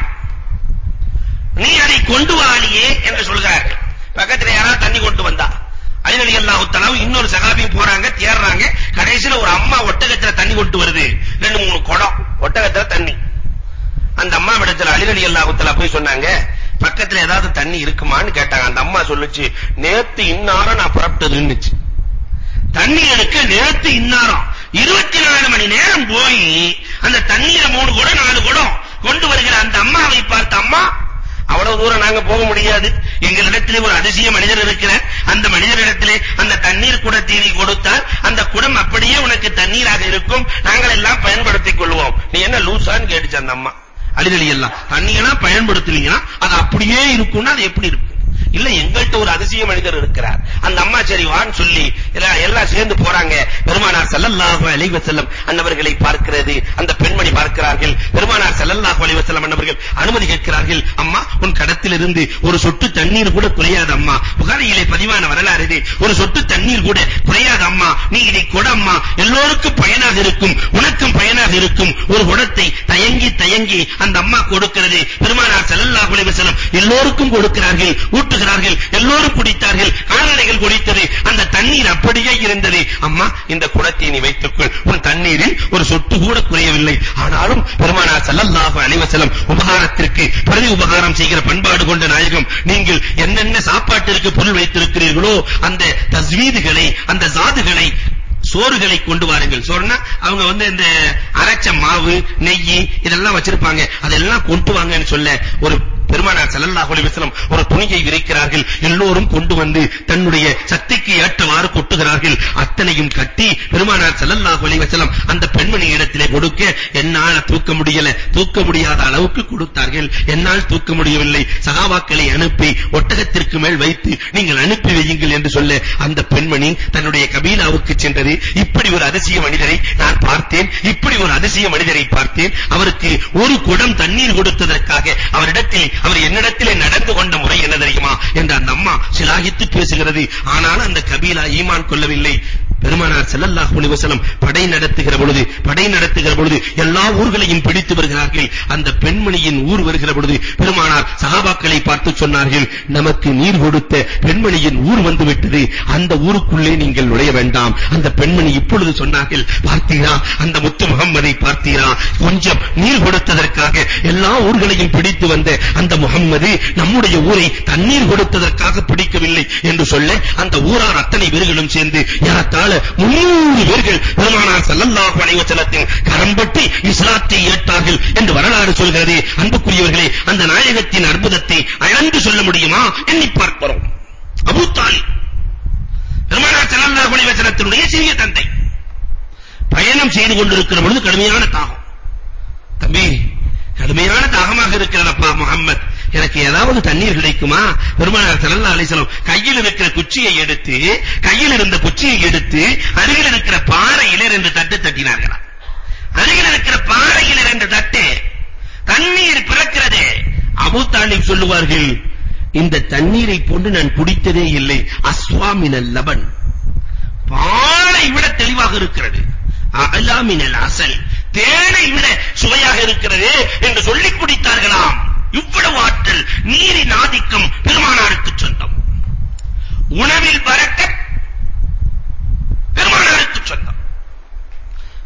நீ அதை கொண்டு வா அலியே என்று சொல்கிறார்கள். பக்கத்தில் யாராவது தண்ணி கொண்டு வந்தா. அலி அலி அல்லாஹு இன்னொரு சகாபியும் போறாங்க தேடுறாங்க கடைசியில் ஒரு அம்மா ஒட்டகத்துல தண்ணி கொண்டு வருது. ரெண்டு மூணு குடம். ஒட்டகத்துல தண்ணி. அந்த அம்மா விடத்துல ரலியல்லாஹு தஆலா போய் சொன்னாங்க பக்கத்துல ஏதாவது தண்ணி இருக்குமான்னு கேட்டாங்க. அந்த அம்மா சொல்லுச்சு நேத்து இன்னாரம் நான் புறப்பட்டதுன்னுச்சு. தண்ணி எடுக்க நேத்து இன்னாரம் 24 மணி நேரம் போய் அந்த தண்ணீரை மூணு குடம் நாலு குடம் கொண்டு வருகிற அந்த அம்மாவை பார்த்த அம்மா அவ்வளவு தூரம் நாங்க போக முடியாது. எங்களிடத்திலே ஒரு அதிசய மனிதர் இருக்கிறார். அந்த மனிதரிடத்திலே அந்த தண்ணீர் குடத்தை நீ கொடுத்தால் அந்த குடம் அப்படியே உனக்கு தண்ணீராக இருக்கும். நாங்கள் எல்லாம் பயன்படுத்திக் கொள்வோம். நீ என்ன லூசான்னு கேட்டுச்சு அந்த அம்மா. அலிரலி எல்லாம் தண்ணியெல்லாம் பயன்படுத்துவீங்கன்னா அது அப்படியே இருக்கும்னா அது எப்படி இருக்கும்? இல்ல எங்கள்கிட்ட ஒரு அதிசய மனிதர் இருக்கிறார். அந்த அம்மா சரி வான்னு சொல்லி எல்லாம் சேர்ந்து போறாங்க. பெருமானார் ஸல்லல்லாஹு அலைஹி வஸல்லம் அன்னவர்களை பார்க்கிறது. அந்த பெண்மணி பார்க்கிறார்கள். பெருமானார் ஸல்லல்லாஹு அலைஹி வஸல்லம் அன்னவர்கள் அனுமதி கேட்கிறார்கள். அம்மா உன் கடத்திலிருந்து ஒரு சொட்டு தண்ணீர் கூட குறையாத அம்மா. புகாரியிலே பதிவான வரலாறு இது. ஒரு சொட்டு தண்ணீர் கூட குறையாத அம்மா. நீ இதை கொடம்மா எல்லோருக்கும் பயனாக இருக்கும். உனக்கும் பயனாக இருக்கும். ஒரு குடத்தை தயங்கி தயங்கி அந்த அம்மா கொடுக்கிறது. பெருமானார் ஸல்லல்லாஹு அலைஹி வஸல்லம் எல்லோருக்கும் கொடுக்கிறார்கள். ஊற்றுகிறார்கள் எல்லோரும் குடித்தார்கள் கால்நடைகள் குடித்தது அந்த தண்ணீர் அப்படியே இருந்தது. அம்மா இந்த குடத்தை நீ வைத்துக்கொள். உன் தண்ணீரில் ஒரு சொட்டு கூட குறையவில்லை. ஆனாலும் பெருமானார் ஸல்லல்லாஹு அலைஹி வஸல்லம் உபகாரத்திற்கு பிரதி உபகாரம் செய்கிற பண்பாடு கொண்ட நாயகம் நீங்கள் என்னென்ன சாப்பாட்டிற்கு பொருள் வைத்திருக்கிறீர்களோ அந்த தஸ்வீதுகளை அந்த ஜாதுகளை சோறுகளை கொண்டு வாருங்கள். சோறுனா அவங்க வந்து இந்த அரைச்ச மாவு நெய் இதெல்லாம் வச்சிருப்பாங்க. அதெல்லாம் கொண்டு வாங்கன்னு சொல்ல ஒரு பெருமானார் ஸல்லல்லாஹு அலைஹி வஸல்லம் ஒரு துணியை விரிக்கிறார்கள். எல்லோரும் கொண்டு வந்து தன்னுடைய சக்திக்கு ஏற்றவாறு கொட்டுகிறார்கள். அத்தனையும் கட்டி பெருமானார் ஸல்லல்லாஹு அலைஹி வஸல்லம் அந்த பெண்மணி இடத்திலே கொடுக்க என்னால தூக்க முடியல. தூக்க முடியாத அளவுக்கு கொடுத்தார்கள். என்னால் தூக்க முடியவில்லை. சகாபாக்களை அனுப்பி ஒட்டகத்திற்கு மேல் வைத்து நீங்கள் அனுப்பி வையுங்கள் என்று சொல்ல அந்த பெண்மணி தன்னுடைய கபீலாவுக்கு சென்றது. இப்படி ஒரு அதிசய மனிதரை நான் பார்த்தேன். இப்படி ஒரு அதிசய மனிதரை பார்த்தேன். அவருக்கு ஒரு குடம் தண்ணீர் கொடுத்ததற்காக அவரிடத்தில் அவர் என்னிடத்திலே நடந்து கொண்ட முறை என்ன தெரியுமா? என்று அந்த அம்மா சிலாகித்து பேசுகிறது. ஆனால் அந்த கபீலா ஈமான் கொள்ளவில்லை. பெருமானார் ஸல்லல்லாஹு அலைஹி வஸல்லம் படை நடத்துகிற பொழுது படை நடத்துகிற பொழுது எல்லா ஊர்களையும் பிடித்து வருகிறார்கள். அந்த பெண்மணியின் ஊர் வருகிற பொழுது பெருமானார் சஹாபாக்களை பார்த்து சொன்னார்கள் நமக்கு நீர் கொடுத்த பெண்மணியின் ஊர் வந்து விட்டது அந்த ஊருக்குள்ளே நீங்கள் நுழைய வேண்டாம். அந்த பெண்மணி இப்பொழுது சொன்னார்கள் பார்த்தீரா? அந்த முத்து முகம்மதை பார்த்தீரா? கொஞ்சம் நீர் கொடுத்ததற்காக எல்லா ஊர்களையும் பிடித்து வந்த அந்த முகம்மது நம்முடைய ஊரை தண்ணீர் கொடுத்ததற்காக பிடிக்கவில்லை என்று சொல்ல அந்த ஊரார் அத்தனை பேர்களும் சேர்ந்து ஏறத்தாழ 300 பேர்கள் பெருமானார் ஸல்லல்லாஹு அலைஹி வஸல்லத்தின் கரம்பட்டி இஸ்லாத்தை ஏற்றார்கள் என்று வரலாறு சொல்கிறது. அன்புக்குரியவர்களே அந்த நாயகத்தின் அற்புதத்தை அளந்து சொல்ல முடியுமா? எண்ணி பார்க்கிறோம் அபூ தாலிப் பெருமானார் ஸல்லல்லாஹு அலைஹி வஸல்லத்தினுடைய சிறிய தந்தை. பயணம் செய்து கொண்டிருக்கிற பொழுது கடுமையான தாகம். தம்பி கடுமையான தாகமாக இருக்கிறதப்பா முகம்மது எனக்கு ஏதாவது தண்ணீர் கிடைக்குமா? பெருமானார் ஸல்லல்லாஹு அலைஹி வஸல்லம் கையில் இருக்கிற குச்சியை எடுத்து கையில் இருந்த குச்சியை எடுத்து அருகில் இருக்கிற பாறையிலே ரெண்டு தட்டு தட்டினார்களாம் அருகில் இருக்கிற பாறையில் ரெண்டு தட்டு தண்ணீர் பிறக்கிறது. அபூ தாலிப் சொல்லுவார்கள் இந்த தண்ணீரை போன்று நான் குடித்ததே இல்லை. அஸ்வாமினல் லபன். பாலை விட தெளிவாக இருக்கிறது. அலாமினல் அசல். தேனை விட சுவையாக இருக்கிறது என்று சொல்லிக் குடித்தார்களாம். இவ்வளவு ஆற்றல் நீரின் ஆதிக்கம் பெருமானாருக்கு சொந்தம். உணவில் பறக்க பெருமானாருக்கு சொந்தம்.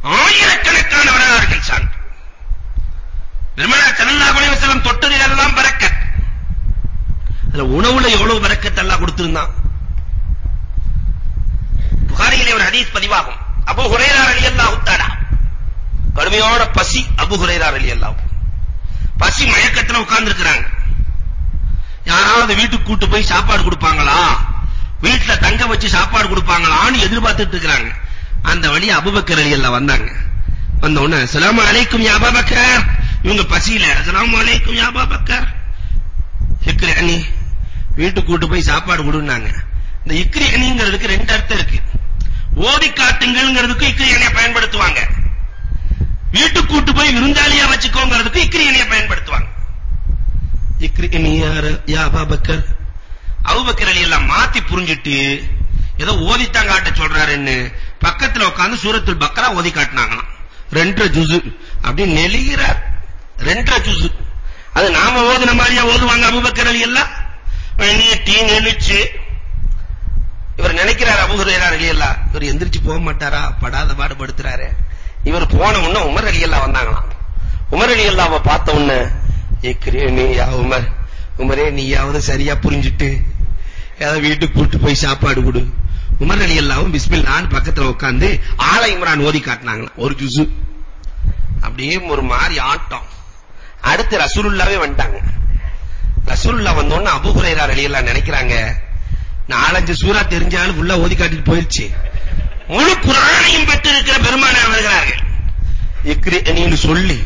ஆயிரக்கணக்கான வரலாறுகள் சான்று. பெருமானார் ஸல்லல்லாஹு அலைஹி வஸல்லம் தொட்டதில் எல்லாம் பறக்கத் அதுல உணவுல எவ்வளவு பறக்கத் அல்லாஹ் கொடுத்திருந்தான். புகாரியிலே ஒரு ஹதீஸ் பதிவாகும். அபூ ஹுரைரா ரலியல்லாஹு தஆலா கடுமையான பசி அபு ஹுரைரா ரலியல்லாஹு பசி மயக்கத்துல உட்கார்ந்து இருக்கிறாங்க யாராவது வீட்டுக்கு கூட்டு போய் சாப்பாடு கொடுப்பாங்களா? வீட்ல தங்க வச்சு சாப்பாடு கொடுப்பாங்களான்னு எதிர்பார்த்துட்டு இருக்காங்க அந்த வழி அபூபக்கர் ரலியல்லாஹு வந்தாங்க. வந்த உடனே அஸ்ஸலாமு அலைக்கும் யா அபூபக்கர் இவங்க பசியில அஸ்ஸலாமு அலைக்கும் யா அபூபக்கர் இக்ரி வீட்டுக்கு கூட்டு போய் சாப்பாடு கொடுன்னாங்க. இந்த இக்ரிஅனிங்கிறதுக்கு ரெண்டு அர்த்தம் இருக்கு. ஓடி காட்டுங்கள்ங்கிறதுக்கு இக்ரி அணியை பயன்படுத்துவாங்க. விருந்தாளியா வச்சுக்கோங்கிறதுக்கு இக்ரி அணியை பயன்படுத்துவாங்க. இக்ரி அனி யார்? யா அபூபக்கர். அபூபக்கர் அலி எல்லாம் மாத்தி புரிஞ்சிட்டு ஏதோ ஓதித்தான் காட்ட சொல்றாருன்னு பக்கத்துல உட்கார்ந்து சூரத்துல் பக்ரா ஓதி காட்டினாங்களாம். ரெண்டரை ஜுசு அப்படி நெளிகிறார் ரெண்டரை ஜுசு அது நாம ஓதுன மாதிரியா ஓதுவாங்க அபூபக்கர் அலி எல்லாம்? நீட்டி நெளிச்சு. இவர் நினைக்கிறார் அபூ ஹுரைரா ரலியல்லாஹ் இவர் எந்திரிச்சு போக மாட்டாரா? படாத பாடு படுத்துறாரு. இவர் போன உடனே உமர் அலி எல்லாம் வந்தாங்களாம். உமர் ரலியல்லாஹ்வை பார்த்த உடனே ஏக்ரேனி யா உமர் உமரே நீயாவது சரியா புரிஞ்சிட்டு ஏதாவது வீட்டுக்கு கூட்டு போய் சாப்பாடு கொடு. உமர் அலி அல்லாவும் பிஸ்மில்லான்னு பக்கத்துல உட்கார்ந்து ஆலை இம்ரான் ஓதி காட்டினாங்களாம் ஒரு ஜுசு அப்படியே ஒரு மாதிரி ஆட்டம். அடுத்து ரசூலுல்லாவே வந்துட்டாங்க. ரசூலுல்லா வந்தோன்னு அபு ஹுரைரா ரலியல்லாஹு நினைக்கிறாங்க நாலஞ்சு சூரா தெரிஞ்சாலும் உள்ள ஓதி காட்டிட்டு போயிடுச்சு முழு குரானையும் பெற்றிருக்கிற பெருமானார் வருகிறார்கள் இக்ரின்னு சொல்லி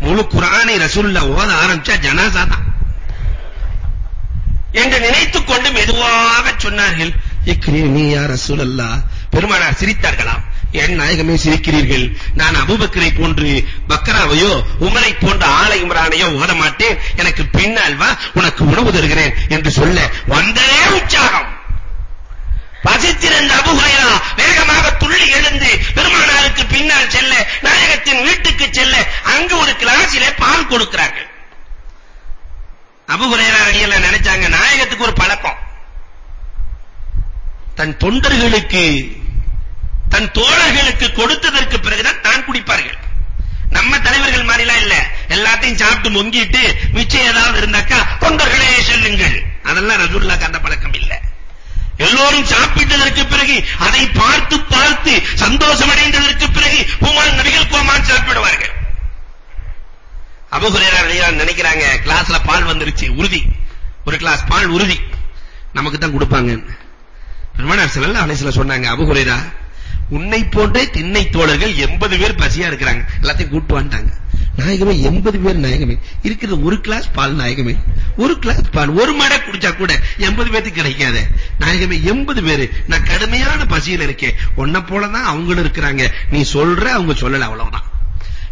முழு குரானை ரசூலுல்லாஹ் ஓத ஆரம்பிச்சா ஜனாசா தான். என்று நினைத்துக் கொண்டு மெதுவாக சொன்னார்கள் இக்ரினி யா ரசூலுல்லாஹ். பெருமானார் சிரித்தார்களாம் என் நாயகமே சிரிக்கிறீர்கள். நான் அபூபக்கரை போன்று பக்கராவையோ உமரை போன்ற ஆலை இம்ரானையோ ஓத மாட்டேன் எனக்கு பின்னால் வா உனக்கு உணவு தருகிறேன் என்று சொல்ல வந்ததே உற்சாகம். பசித்திருந்த அபு வேகமாக துள்ளி எழுந்து பெருமானாருக்கு பின்னால் செல்ல நாயகத்தின் வீட்டுக்கு செல்ல அங்கு ஒரு கிளாஸிலே பால் கொடுக்கிறார்கள். அபு ரலியல்லாஹு நினைச்சாங்க நாயகத்துக்கு ஒரு பழக்கம். தன் தொண்டர்களுக்கு தன் தோழர்களுக்கு கொடுத்ததற்கு பிறகுதான் தான் குடிப்பார்கள். நம்ம தலைவர்கள் மாதிரிலாம் இல்ல. எல்லாத்தையும் சாப்பிட்டு மொங்கிட்டு மிச்சம் ஏதாவது இருந்தாக்கா தொண்டர்களே செல்லுங்கள். அதெல்லாம் ரசூலுல்லாஹ் அந்த பழக்கம் இல்ல. எல்லோரும் சாப்பிட்டதற்கு பிறகு அதை பார்த்து பார்த்து சந்தோஷம் அடைந்ததற்கு பிறகு பூமான் நபிகள் கோமான் சாப்பிடுவார்கள். அபூ ஹுரைரா ரலியல்லாஹு நினைக்கிறாங்க கிளாஸ்ல பால் வந்துருச்சு உறுதி. ஒரு கிளாஸ் பால் உறுதி. நமக்கு தான் கொடுப்பாங்க. பெருமானார் ஸல்லல்லாஹு அலைஹி வஸல்லம் சொன்னாங்க அபூ ஹுரைரா உன்னை போன்றே திண்ணை தோழர்கள் 80 பேர் பசியா இருக்கிறாங்க. எல்லாத்தையும் கூட்டு வந்துட்டாங்க நாயகமே 80 பேர் நாயகமே. இருக்கிறது ஒரு கிளாஸ் பால் நாயகமே. ஒரு கிளாஸ் பால் ஒரு மடை குடிச்சா கூட 80 பேருக்கு கிடைக்காத. நாயகமே எண்பது பேரு. நான் கடுமையான பசியில இருக்கேன். உன்னை போலதான் அவங்களும் இருக்கிறாங்க. நீ சொல்ற அவங்க சொல்லல அவ்வளவுதான்.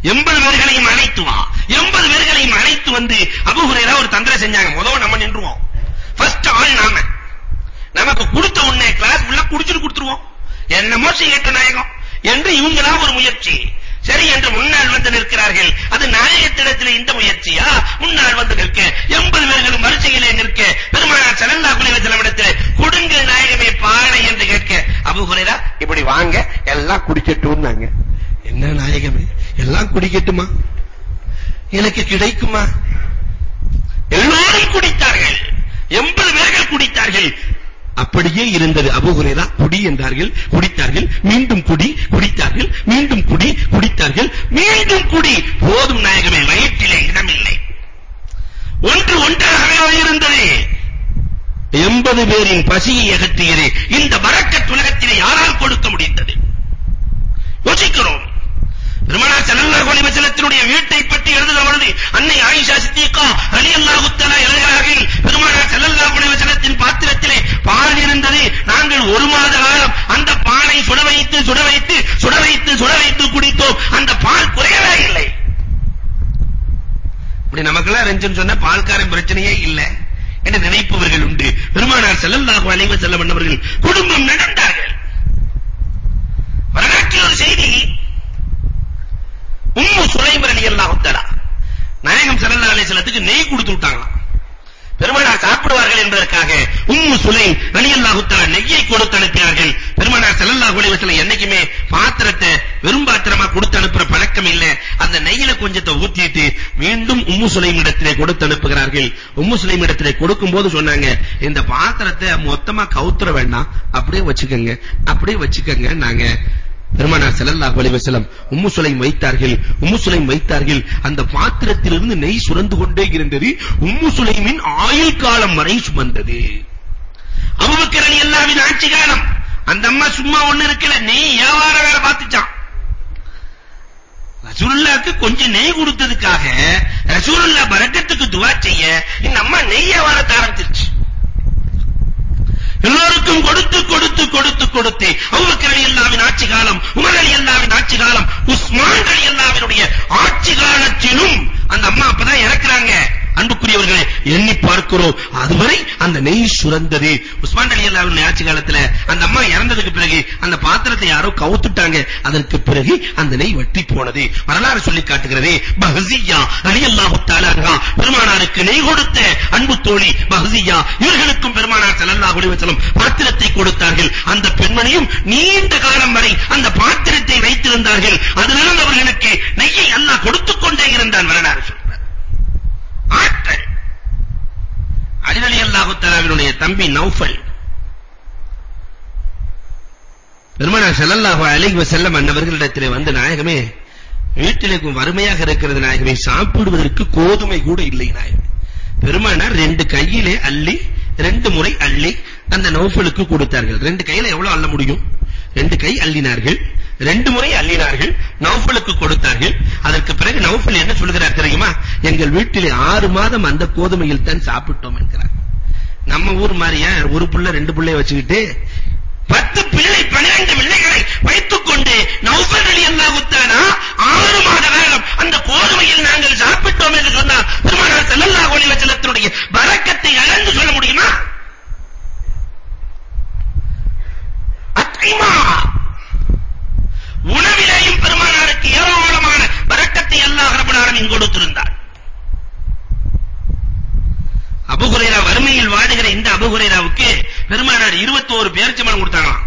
80 பேர்களையும் அழைத்து வா. 80 பேர்களையும் அழைத்து வந்து அபூ ஒரு தந்திரம் செஞ்சாங்க. முதல்ல நம்ம நின்றுவோம். ஃபர்ஸ்ட் ஆள் நாம. நமக்கு கொடுத்த உடனே கிளாஸ் உள்ள குடிச்சிட்டு கொடுத்துருவோம். என்னமோ செய்யட்டும் நாயகம். என்று இவங்களா ஒரு முயற்சி. சரி என்று முன்னால் வந்து நிற்கிறார்கள். அது நாயகத்திடத்தில் இந்த முயற்சியா? முன்னால் வந்து நிற்க. 80 பேர்களும் வரிசையிலே நிற்க. பெருமானார் ஸல்லல்லாஹு அலைஹி வஸல்லம் இடத்தில் கொடுங்கள் நாயகமே பாலை என்று கேட்க. அபூ ஹுரைரா இப்படி வாங்க. எல்லாம் குடிக்கட்டும்னாங்க. என்ன நாயகமே? எல்லாம் குடிக்கட்டுமா? எனக்கு கிடைக்குமா? எல்லோரும் குடித்தார்கள். 80 பேர்கள் குடித்தார்கள். அப்படியே இருந்தது. அபூஹுரைரா குடி என்றார்கள் குடித்தார்கள் மீண்டும் குடி குடித்தார்கள் மீண்டும் குடி குடித்தார்கள் மீண்டும் குடி போதும் நாயகமே வயிற்றிலே இடமில்லை. ஒன்று ஒன்றாகவே இருந்தது எண்பது பேரின் பசியை அகற்றியது. இந்த வரக்கத் உலகத்திலே யாரால் கொடுக்க முடிந்தது? யோசிக்கிறோம். பெருமானார் ஸல்லல்லாஹு அலைஹி வஸல்லத்தினுடைய வீட்டை பற்றி எழுதுகிற பொழுது அன்னை ஆயிஷா சித்திகா ரலியல்லாஹு தஆலா எழுதுகிறார்கள் பெருமானார் ஸல்லல்லாஹு அலைஹி வஸல்லத்தின் பாத்திரத்திலே பால் இருந்தது. நாங்கள் ஒரு மாத காலம் அந்த பாலை சுட வைத்து சுட வைத்து சுட வைத்து சுட வைத்து குடித்தோம். அந்த பால் குறையவே இல்லை. இப்படி நமக்கெல்லாம் இருந்துச்சுன்னு சொன்ன பால்காரன் பிரச்சனையே இல்லை. என்று நினைப்பவர்கள் உண்டு. பெருமானார் ஸல்லல்லாஹு அலைஹி வஸல்லம் அவர்கள் குடும்பம் நடந்தார்கள். வரலாற்றில் ஒரு செய்தி உம்மு சுலைம் ரலியல்லாஹு தஆலா நாயகம் ஸல்லல்லாஹு அலைஹி வஸல்லத்துக்கு நெய் கொடுத்து விட்டாங்களாம். பெருமானார் சாப்பிடுவார்கள் என்பதற்காக உம்மு சுலைம் ரலியல்லாஹு தஆலா நெய்யை கொடுத்து அனுப்பினார்கள். பெருமானார் ஸல்லல்லாஹு அலைஹி வஸல்லம் என்னைக்குமே பாத்திரத்தை வெறும் பாத்திரமா கொடுத்து அனுப்புற பழக்கம் இல்ல. அந்த நெய்யில கொஞ்சத்தை ஊத்திட்டு மீண்டும் உம்மு சுலைம் இடத்திலே கொடுத்து அனுப்புகிறார்கள். உம்மு சுலைம் இடத்திலே கொடுக்கும்போது சொன்னாங்க இந்த பாத்திரத்தை மொத்தமா கவுத்துற வேண்டாம். அப்படியே வச்சுக்கோங்க. அப்படியே வச்சுக்கோங்க நாங்க பெருமானார் செல்லல்லாஹு அலைஹி வஸல்லம் உம்மு சுலைம் வைத்தார்கள். உம்மு சுலைம் வைத்தார்கள். அந்த பாத்திரத்திலிருந்து நெய் சுரந்து கொண்டே இருந்தது. உம்மு சுலைமின் ஆயுள் காலம் வரை சுமந்தது. அபூபக்கர் ரலியல்லாஹு ஆட்சி காலம். அந்த அம்மா சும்மா ஒண்ணு இருக்கல. நெய் வியாபார வேலை பார்த்துச்சான் ரசூலுல்லாஹ்க்கு கொஞ்சம் நெய் கொடுத்ததுக்காக ரசூலுல்லாஹ் பரக்கத்துக்கு துஆ செய்ய இந்த அம்மா நெய் வியாபாரத்தை ஆரம்பிச்சிருச்சு. எல்லோருக்கும் கொடுத்து கொடுத்து கொடுத்து கொடுத்து அபூபக்கர் ரலியல்லாஹு ஆட்சி காலம் உமர் ரலியல்லாஹு ஆட்சி காலம் உஸ்மான் ரலியல்லாஹுடைய ஆட்சி காலத்திலும் அந்த அம்மா அப்பதான் இறக்குறாங்க. அன்புக்குரியவர்களே எண்ணி பார்க்கிறோம். அதுவரை அந்த நெய் சுரந்தது. உஸ்மான் ரலியல்லாஹு ஆட்சி காலத்துல அந்த அம்மா இறந்ததுக்கு பிறகு அந்த பாத்திரத்தை யாரோ கவுத்துட்டாங்க. அதற்கு பிறகு அந்த நெய் வற்றி போனது. வரலாறு சொல்லி காட்டுகிறது. பஹசியா ரலியல்லாஹு தஆலா பெருமானாருக்கு நெய் கொடுத்த அன்பு தோழி பஹசியா இவர்களுக்கும் பெருமானார் ஸல்லல்லாஹு அலைஹி வஸல்லம் பாத்திரத்தை கொடுத்தார்கள். அந்த பெண்மணியும் நீண்ட காலம் வரை அந்த பாத்திரத்தை வைத்திருந்தார்கள். அதிலிருந்து அவர்களுக்கு நெய்யை அல்லாஹ் கொடுத்துக் கொண்டே இருந்தான் வரலாறு ஆற்றல் அலி ரலியல்லாஹு தஆலாவினுடைய தம்பி நௌஃபல். பெருமானார் ஸல்லல்லாஹு அலைஹி வஸல்லம் அன்னவர்களிடத்திலே வந்து நாயகமே வீட்டிலேக்கும் வறுமையாக இருக்கிறது நாயகமே சாப்பிடுவதற்கு கோதுமை கூட இல்லை நாயகமே. பெருமானார் ரெண்டு கையிலே அள்ளி ரெண்டு முறை அள்ளி அந்த நௌஃபலுக்கு கொடுத்தார்கள். ரெண்டு கையில எவ்வளவு அள்ள முடியும்? ரெண்டு கை அள்ளினார்கள் ரெண்டு முறை அள்ளினார்கள் நௌஃபலுக்கு கொடுத்தார்கள். அதற்கு பிறகு நௌஃபல் என்ன சொல்கிறார் தெரியுமா? எங்கள் வீட்டிலே ஆறு மாதம் அந்த கோதுமையில் தான் சாப்பிட்டோம் என்கிறார். நம்ம ஊர் மாதிரியா ஒரு புள்ள ரெண்டு புள்ளைய வச்சுக்கிட்டு பத்து பிள்ளை பன்னிரண்டு பிள்ளைகளை வைத்துக் கொண்டு நௌஃபல் ரலியல்லாஹு தஆலா ஆறு மாத காலம் அந்த கோதுமையில் நாங்கள் சாப்பிட்டோம் என்று சொன்னால் பெருமானார் ஸல்லல்லாஹு அலைஹி வஸல்லத்தினுடைய பரக்கத்தை அளந்து சொல்ல முடியுமா? அத்தைமா உணவிலேயும் பெருமானாருக்கு ஏராளமான பரக்கத்தை காரணம் கொடுத்திருந்தார். அபூ வறுமையில் வாடுகிற இந்த அபூ ஹுரைராவுக்கு பெருமானார் 21 பேரிச்சம்பழம் கொடுத்தாங்களாம்.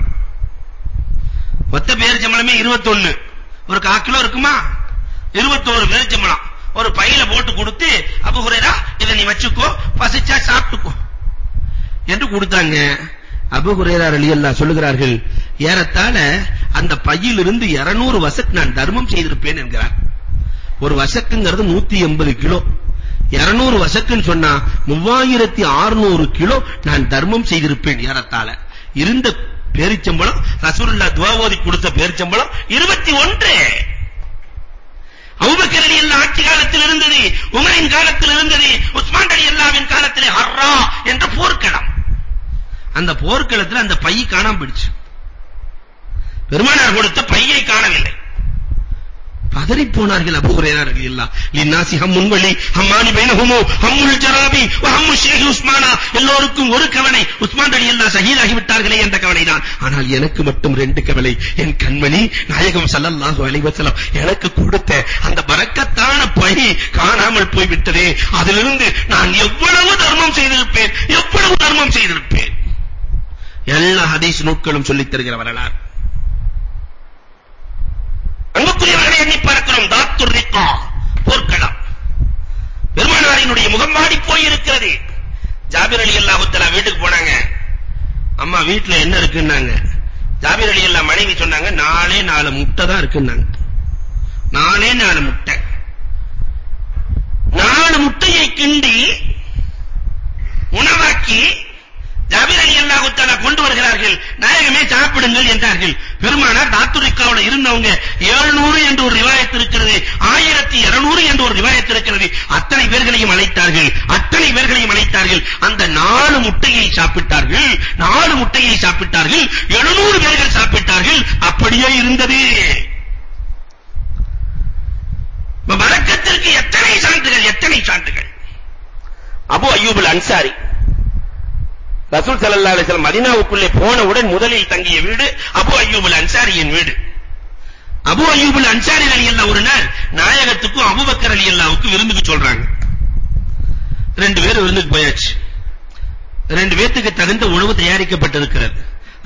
மொத்த பேரிச்சம்பழமே 21 ஒரு 1/4 கிலோ இருக்குமா? 21 பேரிச்சம்பழம் ஒரு பையில போட்டு கொடுத்து அபூ இதை இத நீ வச்சுக்கோ பசிச்சா சாப்பிட்டுக்கோ. என்று கொடுத்தாங்க. அபூ ஹுரைரா ரலியல்லாஹு சொல்லுகிறார்கள் ஏறத்தாழ அந்த பையிலிருந்து 200 வசக் நான் தர்மம் செய்திருப்பேன் என்கிறார். ஒரு வசக்குங்கிறது 180 கிலோ. 200 வசக்குன்னு சொன்னா 3600 கிலோ நான் தர்மம் செய்திருப்பேன் ஏறத்தால இருந்த பேரிச்சம்பளம் ரசூலுல்லாஹ் துஆ கொடுத்த பேரிச்சம்பளம் 21 அபூபக்கர் ரலியல்லாஹு ஆட்சி காலத்தில் இருந்தது உமரின் காலத்தில் இருந்தது உஸ்மான் ரலியல்லாஹுவின் காலத்திலே ஹர்ரா என்ற போர்க்களம். அந்த போர்க்களத்தில் அந்த பை காணாம போயிடுச்சு. பெருமானார் கொடுத்த பையை காணவில்லை. பதறி போனார்கள் அபூ ஹுரைரா ரலியல்லாஹு லின்னாசி ஹம்முன் வலி ஹம்மானி பைனஹுமு ஹம்முல் ஜராபி வ ஹம்மு ஷேக் உஸ்மானா. எல்லோருக்கும் ஒரு கவலை. உஸ்மான் ரலியல்லாஹு ஷஹீதாகி விட்டார்களே என்ற கவலைதான். ஆனால் எனக்கு மட்டும் ரெண்டு கவலை. என் கண்மணி நாயகம் ஸல்லல்லாஹு அலைஹி வஸல்லம் எனக்கு கொடுத்த அந்த பரக்கத்தான பை காணாமல் போய் விட்டதே அதிலிருந்து நான் எவ்வளவு தர்மம் செய்திருப்பேன்? எவ்வளவு தர்மம் செய்திருப்பேன்? எல்லா ஹதீஸ் நூல்களும் சொல்லித் தருகிற வரலாறு. அன்புக்குரியவர்களை எண்ணி பார்க்கிறோம். தாத்துர் ரிக்கா போர்க்களம். பெருமானாரினுடைய முகம் வாடி போய் இருக்கிறது ஜாபிர் அலி அல்லாஹு தஆலா வீட்டுக்கு போனாங்க. அம்மா வீட்ல என்ன இருக்குன்னாங்க. ஜாபிர் அலி அல்லாஹ் மனைவி சொன்னாங்க நாலே நாலு முட்டை தான் இருக்குன்னாங்க. நாலே நாலு முட்டை. நாலு முட்டையை கிண்டி உணவாக்கி ஜாபிர் அலி அல்லாஹு தஆலா கொண்டு வருகிறார்கள். நாயகமே சாப்பிடுங்கள் என்றார்கள். பெருமானார் தாத்துரிக்காவுல இருந்தவங்க 700 என்று ஒரு ரிவாயத் இருக்கிறது 1200 என்று ஒரு ரிவாயத் இருக்கிறது. அத்தனை பேர்களையும் அழைத்தார்கள். அத்தனை பேர்களையும் அழைத்தார்கள். அந்த நாலு முட்டையை சாப்பிட்டார்கள். நாலு முட்டையை சாப்பிட்டார்கள். 700 பேர்கள் சாப்பிட்டார்கள். அப்படியே இருந்தது. வணக்கத்திற்கு எத்தனை சான்றுகள் எத்தனை சான்றுகள்? அபு அய்யூபுல் அன்சாரி ரசூல் ஸல்லல்லாஹு அலைஹி வஸல்லம் மதீனாவுக்குள்ளே போனவுடன் முதலில் தங்கிய வீடு அபு அய்யூபுல் அன்சாரியின் வீடு. அபு அய்யூபுல் அன்சாரி ரலியல்லாஹு ஒரு நாள் நாயகத்துக்கும் அபூபக்கர் ரலியல்லாஹுக்கு விருந்துக்கு சொல்றாங்க. ரெண்டு பேர் விருந்துக்கு போயாச்சு. ரெண்டு பேத்துக்கு தகுந்த உணவு தயாரிக்கப்பட்டிருக்கிறது.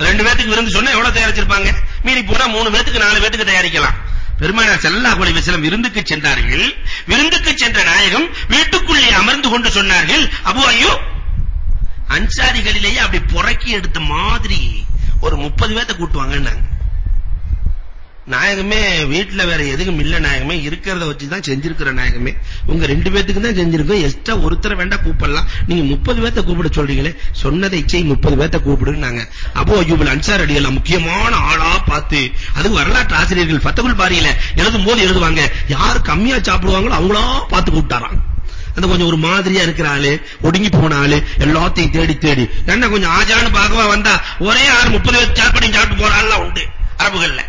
ரெண்டு பேத்துக்கு விருந்து சொன்னா எவ்வளவு தயாரிச்சிருப்பாங்க? மீறி போனா மூணு பேத்துக்கு நாலு பேத்துக்கு தயாரிக்கலாம். பெருமானார் ஸல்லல்லாஹு அலைஹி வஸல்லம் விருந்துக்கு சென்றார்கள். விருந்துக்கு சென்ற நாயகம் வீட்டுக்குள்ளே அமர்ந்து கொண்டு சொன்னார்கள் அபு அய்யூப் அன்சாரிகளிலேயே அப்படி புறக்கி எடுத்த மாதிரி ஒரு 30 பேத்த கூட்டுவாங்கன்னாங்க நாயகமே வீட்ல வேற எதுக்கும் இல்ல நாயகமே இருக்கிறத வச்சு தான் செஞ்சிருக்கிற நாயகமே. உங்க ரெண்டு பேத்துக்கு தான் செஞ்சிருக்கோம். எக்ஸ்ட்ரா ஒருத்தரை வேண்டாம் கூப்பிடலாம். நீங்க 30 பேத்த கூப்பிட சொல்றீங்களே சொன்னதை செய் 30 பேத்த கூப்பிடுனாங்க அப்போ அய்யூபுல் அன்சார் அடிகள் முக்கியமான ஆளா பார்த்து அது வரலாற்று ஆசிரியர்கள் ஃபத்தகுல் பாரியில எழுதும் போது எழுதுவாங்க யார் கம்மியா சாப்பிடுவாங்களோ அவங்களா பார்த்து கூப்பிட்டாராம். அந்த கொஞ்சம் ஒரு மாதிரியா இருக்கிற ஆளு ஒடுங்கி போன ஆளு எல்லாத்தையும் தேடி தேடி. என்ன கொஞ்சம் ஆஜான்னு பாகவா வந்தா ஒரே ஆறு முப்பது பேர் சாப்பிட்டு சாப்பிட்டு போற ஆள்லாம் உண்டு அரபுகள்ல.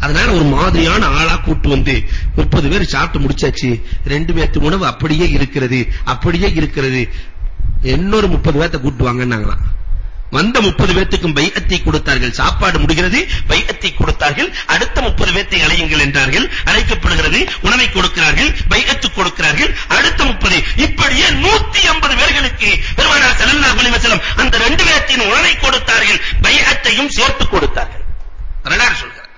அதனால ஒரு மாதிரியான ஆளா கூட்டு வந்து முப்பது பேர் சாப்பிட்டு முடிச்சாச்சு. ரெண்டு பேர்த்து உணவு அப்படியே இருக்கிறது அப்படியே இருக்கிறது. இன்னொரு முப்பது பேர்த்த கூட்டு வாங்கன்னாங்களாம். வந்த 30 பேத்துக்கும் பைஅத்தை கொடுத்தார்கள். சாப்பாடு முடிகிறது பைஅத்தை கொடுத்தார்கள். அடுத்த 30 பேத்தை அழையுங்கள் என்றார்கள். அழைக்கப்படுகிறது உணவை கொடுக்கிறார்கள் பைஅத்து கொடுக்கிறார்கள். அடுத்த 30 இப்படியே 180 பேர்களுக்கு பெருமானார் ஸல்லல்லாஹு அலைஹி வஸல்லம் அந்த ரெண்டு பேத்தின் உணவை கொடுத்தார்கள் பைஅத்தையும் சேர்த்து கொடுத்தார்கள். வரலாறு சொல்கிறார்.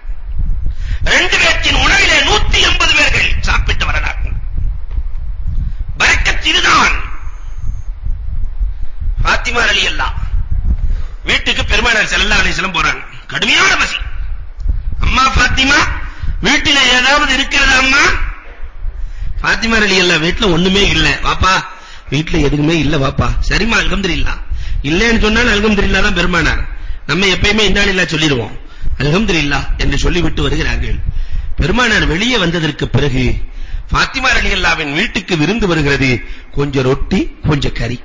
ரெண்டு பேத்தின் உணவிலே 180 பேர்கள் சாப்பிட்ட வரலாறு பரக்கத் இதுதான். ஃபாத்திமா ரலியல்லாஹு வீட்டுக்கு பெருமானார் ஸல்லல்லாஹு அலைஹி வஸல்லம் போறாங்க. கடுமையான பசி. அம்மா ஃபாத்திமா வீட்டில ஏதாவது இருக்கிறதா அம்மா? ஃபாத்திமா ரலியல்லாஹு வீட்ல ஒண்ணுமே இல்ல. வாப்பா வீட்ல எதுவுமே இல்ல வாப்பா. சரிமா அல்ஹம்துலில்லாஹ் இல்லன்னு சொன்னா அல்ஹம்துலில்லாஹ் தான் பெருமானார். நம்ம எப்பயுமே இன்னாலில்லாஹ் சொல்லிடுவோம் அல்ஹம்துலில்லாஹ் என்று சொல்லி விட்டு வருகிறார்கள். பெருமானார் வெளியே வந்ததற்கு பிறகு ஃபாத்திமா ரலியல்லாஹ்வின் வீட்டுக்கு விருந்து வருகிறது. கொஞ்சம் ரொட்டி கொஞ்சம் கறி.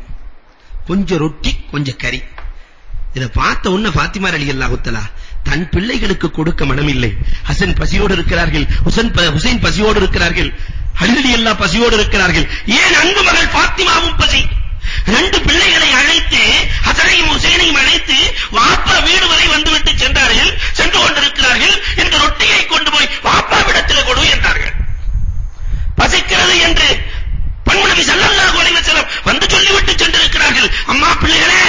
கொஞ்சம் ரொட்டி கொஞ்சம் கறி. இதை பார்த்த உன்ன ஃபாத்திமா ரலியல்லாஹு தஆலா தன் பிள்ளைகளுக்கு கொடுக்க மனமில்லை. ஹசன் பசியோடு இருக்கிறார்கள். ஹுசன் ஹுசைன் பசியோடு இருக்கிறார்கள். அலி ரலியல்லாஹு பசியோடு இருக்கிறார்கள். ஏன் அன்பு மகள் பாத்திமாவும் பசி? ரெண்டு பிள்ளைகளை அழைத்து ஹசனையும் ஹுசைனையும் அழைத்து வாப்பா வீடு வரை வந்துவிட்டு சென்றார்கள். சென்று கொண்டிருக்கிறார்கள். இந்த ரொட்டியை கொண்டு போய் வாப்பா விடத்தில் கொடு என்றார்கள். பசிக்கிறது என்று பன்முனவி ஸல்லல்லாஹு அலைஹி வஸல்லம் வந்து சொல்லிவிட்டு சென்றிருக்கிறார்கள். அம்மா பிள்ளைகளே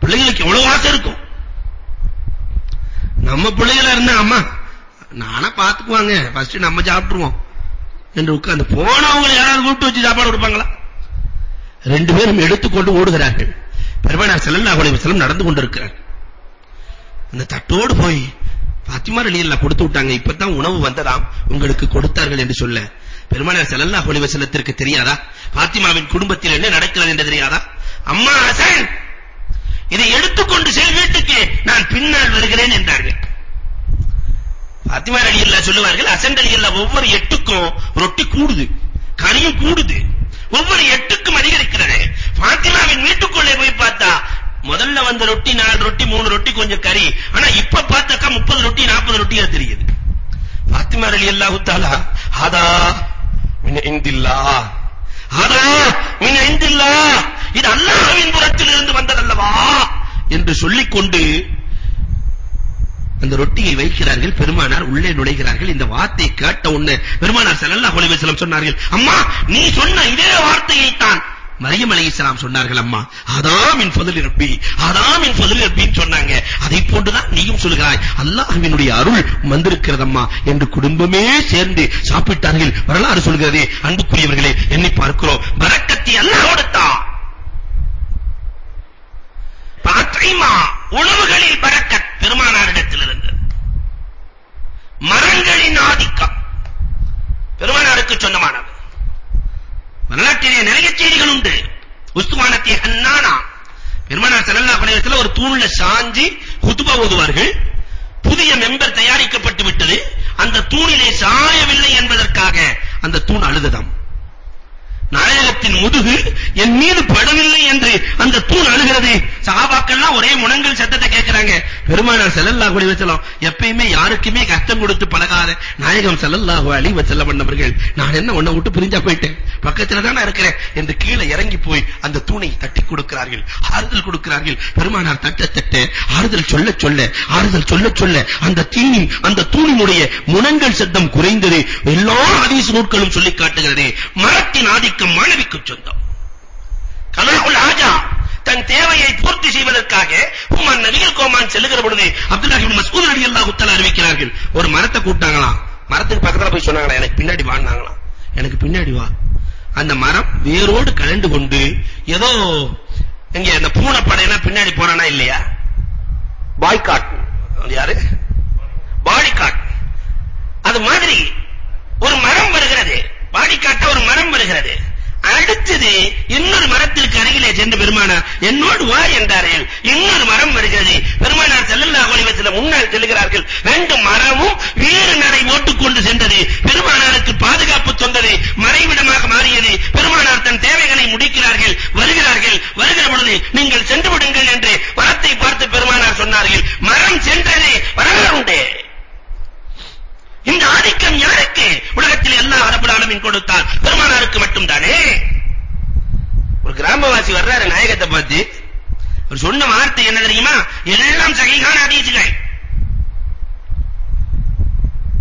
பிள்ளைகளுக்கு எவ்வளவு ஆசை இருக்கும்? நம்ம பிள்ளைகளா இருந்தா அம்மா நானா பாத்துக்குவாங்க ஃபர்ஸ்ட் நம்ம சாப்பிட்டுருவோம். என்று உட்கார்ந்து போனவங்க யாராவது கூப்பிட்டு வச்சு சாப்பாடு கொடுப்பாங்களா? ரெண்டு பேரும் எடுத்துக்கொண்டு ஓடுகிறார்கள். பெருமானார் ஸல்லல்லாஹு அலைஹி வஸல்லம் நடந்து கொண்டிருக்கிறார். அந்த தட்டோடு போய் பாத்திமா ரலியல்லாஹு கொடுத்து விட்டாங்க. இப்பதான் உணவு வந்ததாம். உங்களுக்கு கொடுத்தார்கள் என்று சொல்ல. பெருமானார் ஸல்லல்லாஹு அலைஹி வஸல்லத்திற்கு தெரியாதா? பாத்திமாவின் குடும்பத்தில் என்ன நடக்கிறது என்று தெரியாதா? அம்மா ஹசன் இதை எடுத்துக்கொண்டு செல் வீட்டுக்கு நான் பின்னால் வருகிறேன் என்றார்கள். பாத்திமா ரலியல்லாஹு சொல்லுவார்கள் ஹசன் ரலியல்லாஹு ஒவ்வொரு எட்டுக்கும் ரொட்டி கூடுது கறியும் கூடுது. ஒவ்வொரு எட்டுக்கும் அதிகரிக்கிறது. பாத்திமாவின் வீட்டுக்குள்ளே போய் பார்த்தா முதல்ல வந்த ரொட்டி நாலு ரொட்டி மூணு ரொட்டி கொஞ்சம் கறி ஆனா இப்ப பார்த்தாக்கா முப்பது ரொட்டி நாற்பது ரொட்டியா தெரியுது. பாத்திமா ரலியல்லாஹு தஆலா ஹதா மின் இந்தில்லா ஹதா மின் இந்தில்லா இது அல்லாஹ்வின் புறத்தில் இருந்து வந்ததல்லவா? என்று சொல்லி கொண்டு அந்த ரொட்டியை வைக்கிறார்கள். பெருமானார் உள்ளே நுழைகிறார்கள். இந்த வார்த்தை கேட்ட உடனே பெருமானார் ஸல்லல்லாஹு அலைஹி வஸல்லம் சொன்னார்கள் அம்மா நீ சொன்ன இதே வார்த்தையை தான் மரியம் அலைஹிஸ்ஸலாம் சொன்னார்கள் அம்மா அதாம் இன் ஃபضل ரப்பி அதாம் இன் ஃபضل ரப்பின்னு சொன்னாங்க. அதை போன்று தான் நீயும் சொல்கிறாய். அல்லாஹ்வினுடைய அருள் வந்திருக்கிறது அம்மா என்று குடும்பமே சேர்ந்து சாப்பிட்டார்கள். வரலாறு சொல்கிறதே அன்புக்குரியவர்களே என்னை பார்க்கிறோம். பரக்கத்தை அல்லாஹ் கொடுத்தான் பாத்தைமா உணவுகளில் பரக்கத் பெருமானாரிடத்திலிருந்து. மரங்களின் ஆதிக்கம். பெருமானாருக்கு சொந்தமானது. வரலாற்றிலே நிறைய செய்திகள் உண்டு. உஸ்துவானத்தி ஹன்னானா. பெருமானார் ஸல்லல்லாஹு அலைஹி வஸல்லம் ஒரு தூண்ல சாஞ்சி குதுபா ஓதுவார்கள். புதிய மெம்பர் தயாரிக்கப்பட்டு விட்டது. அந்த தூணிலே சாயவில்லை என்பதற்காக அந்த தூண் அழுததாம். நாயகத்தின் முதுகு என் மீது படவில்லை என்று அந்த தூண் அழுகிறது. சஹாபாக்கள்லாம் ஒரே முனங்கல் சத்தத்தை கேட்கறாங்க. பெருமானார் ஸல்லல்லாஹு அலைஹி வஸல்லம் எப்பயுமே யாருக்குமே கஷ்டம் கொடுத்து பழகாத நாயகம் ஸல்லல்லாஹு அலைஹி வஸல்லம் பண்ணவர்கள் நான் என்ன உன்னை விட்டு பிரிஞ்சா போயிட்டேன்? பக்கத்துல தான் இருக்கிறேன். என்று கீழே இறங்கி போய் அந்த தூணை தட்டி கொடுக்கிறார்கள். ஆறுதல் கொடுக்கிறார்கள். பெருமானார் தட்ட தட்ட ஆறுதல் சொல்ல சொல்ல ஆறுதல் சொல்ல சொல்ல அந்த தீனின் அந்த தூணினுடைய முனங்கல் சத்தம் குறைந்தது. எல்லா ஹதீஸ் நூல்களும் சொல்லி காட்டுகிறது. மரத்தின் ஆதிக்கம் மாணவிக்கு சொந்தம். கலாவுல் ஆஜா தன் தேவையை பூர்த்தி செய்வதற்காக உமர் நபிகள் கோமான் செல்லுகிற பொழுது அப்துல்லாஹ் இப்னு மஸ்ஊத் ரலியல்லாஹு தஆலா அறிவிக்கிறார்கள். ஒரு மரத்தை கூட்டாங்களாம் மரத்துக்கு பக்கத்துல போய் சொன்னாங்களா எனக்கு பின்னாடி வான்னாங்களாம். எனக்கு பின்னாடி வா. அந்த மரம் வேரோடு கலண்டு கொண்டு ஏதோ இங்க அந்த பூனை படையனா பின்னாடி போறானா இல்லையா? பாய்காட். யாரு? பாடிகாட். அது மாதிரி ஒரு மரம் வருகிறது. பாடிகாட்ட ஒரு மரம் வருகிறது. அடுத்தது இன்னொரு மரத்திற்கு அருகிலே சென்று பெருமானார் என்னோடு வா என்றார்கள் இன்னொரு மரம் வருகிறது. பெருமானார் ஸல்லல்லாஹு அலைஹி வஸல்லம் முன்னால் செல்கிறார்கள். ரெண்டு மரமும் வேறு நடை ஓட்டுக்கொண்டு சென்றது. பெருமானாருக்கு பாதுகாப்பு தொண்டது. மறைவிடமாக மாறியது. பெருமானார் தன் தேவைகளை முடிக்கிறார்கள். வருகிறார்கள். வருகிற பொழுது நீங்கள் சென்று விடுங்கள் என்று மரத்தை பார்த்து பெருமானார் சொன்னார்கள். மரம் சென்றது. வரலாறு உண்டு இந்த ஆதிக்கம் யாருக்கு உலகத்தில் எல்லா அரபுல் ஆலமீன் கொடுத்தார் பெருமானாருக்கு மட்டும் தானே ஒரு கிராமவாசி வர்றாரு நாயகத்தை பார்த்து. அவர் சொன்ன வார்த்தை என்ன தெரியுமா? எல்லாம் சகிகான ஹதீஸ்கள்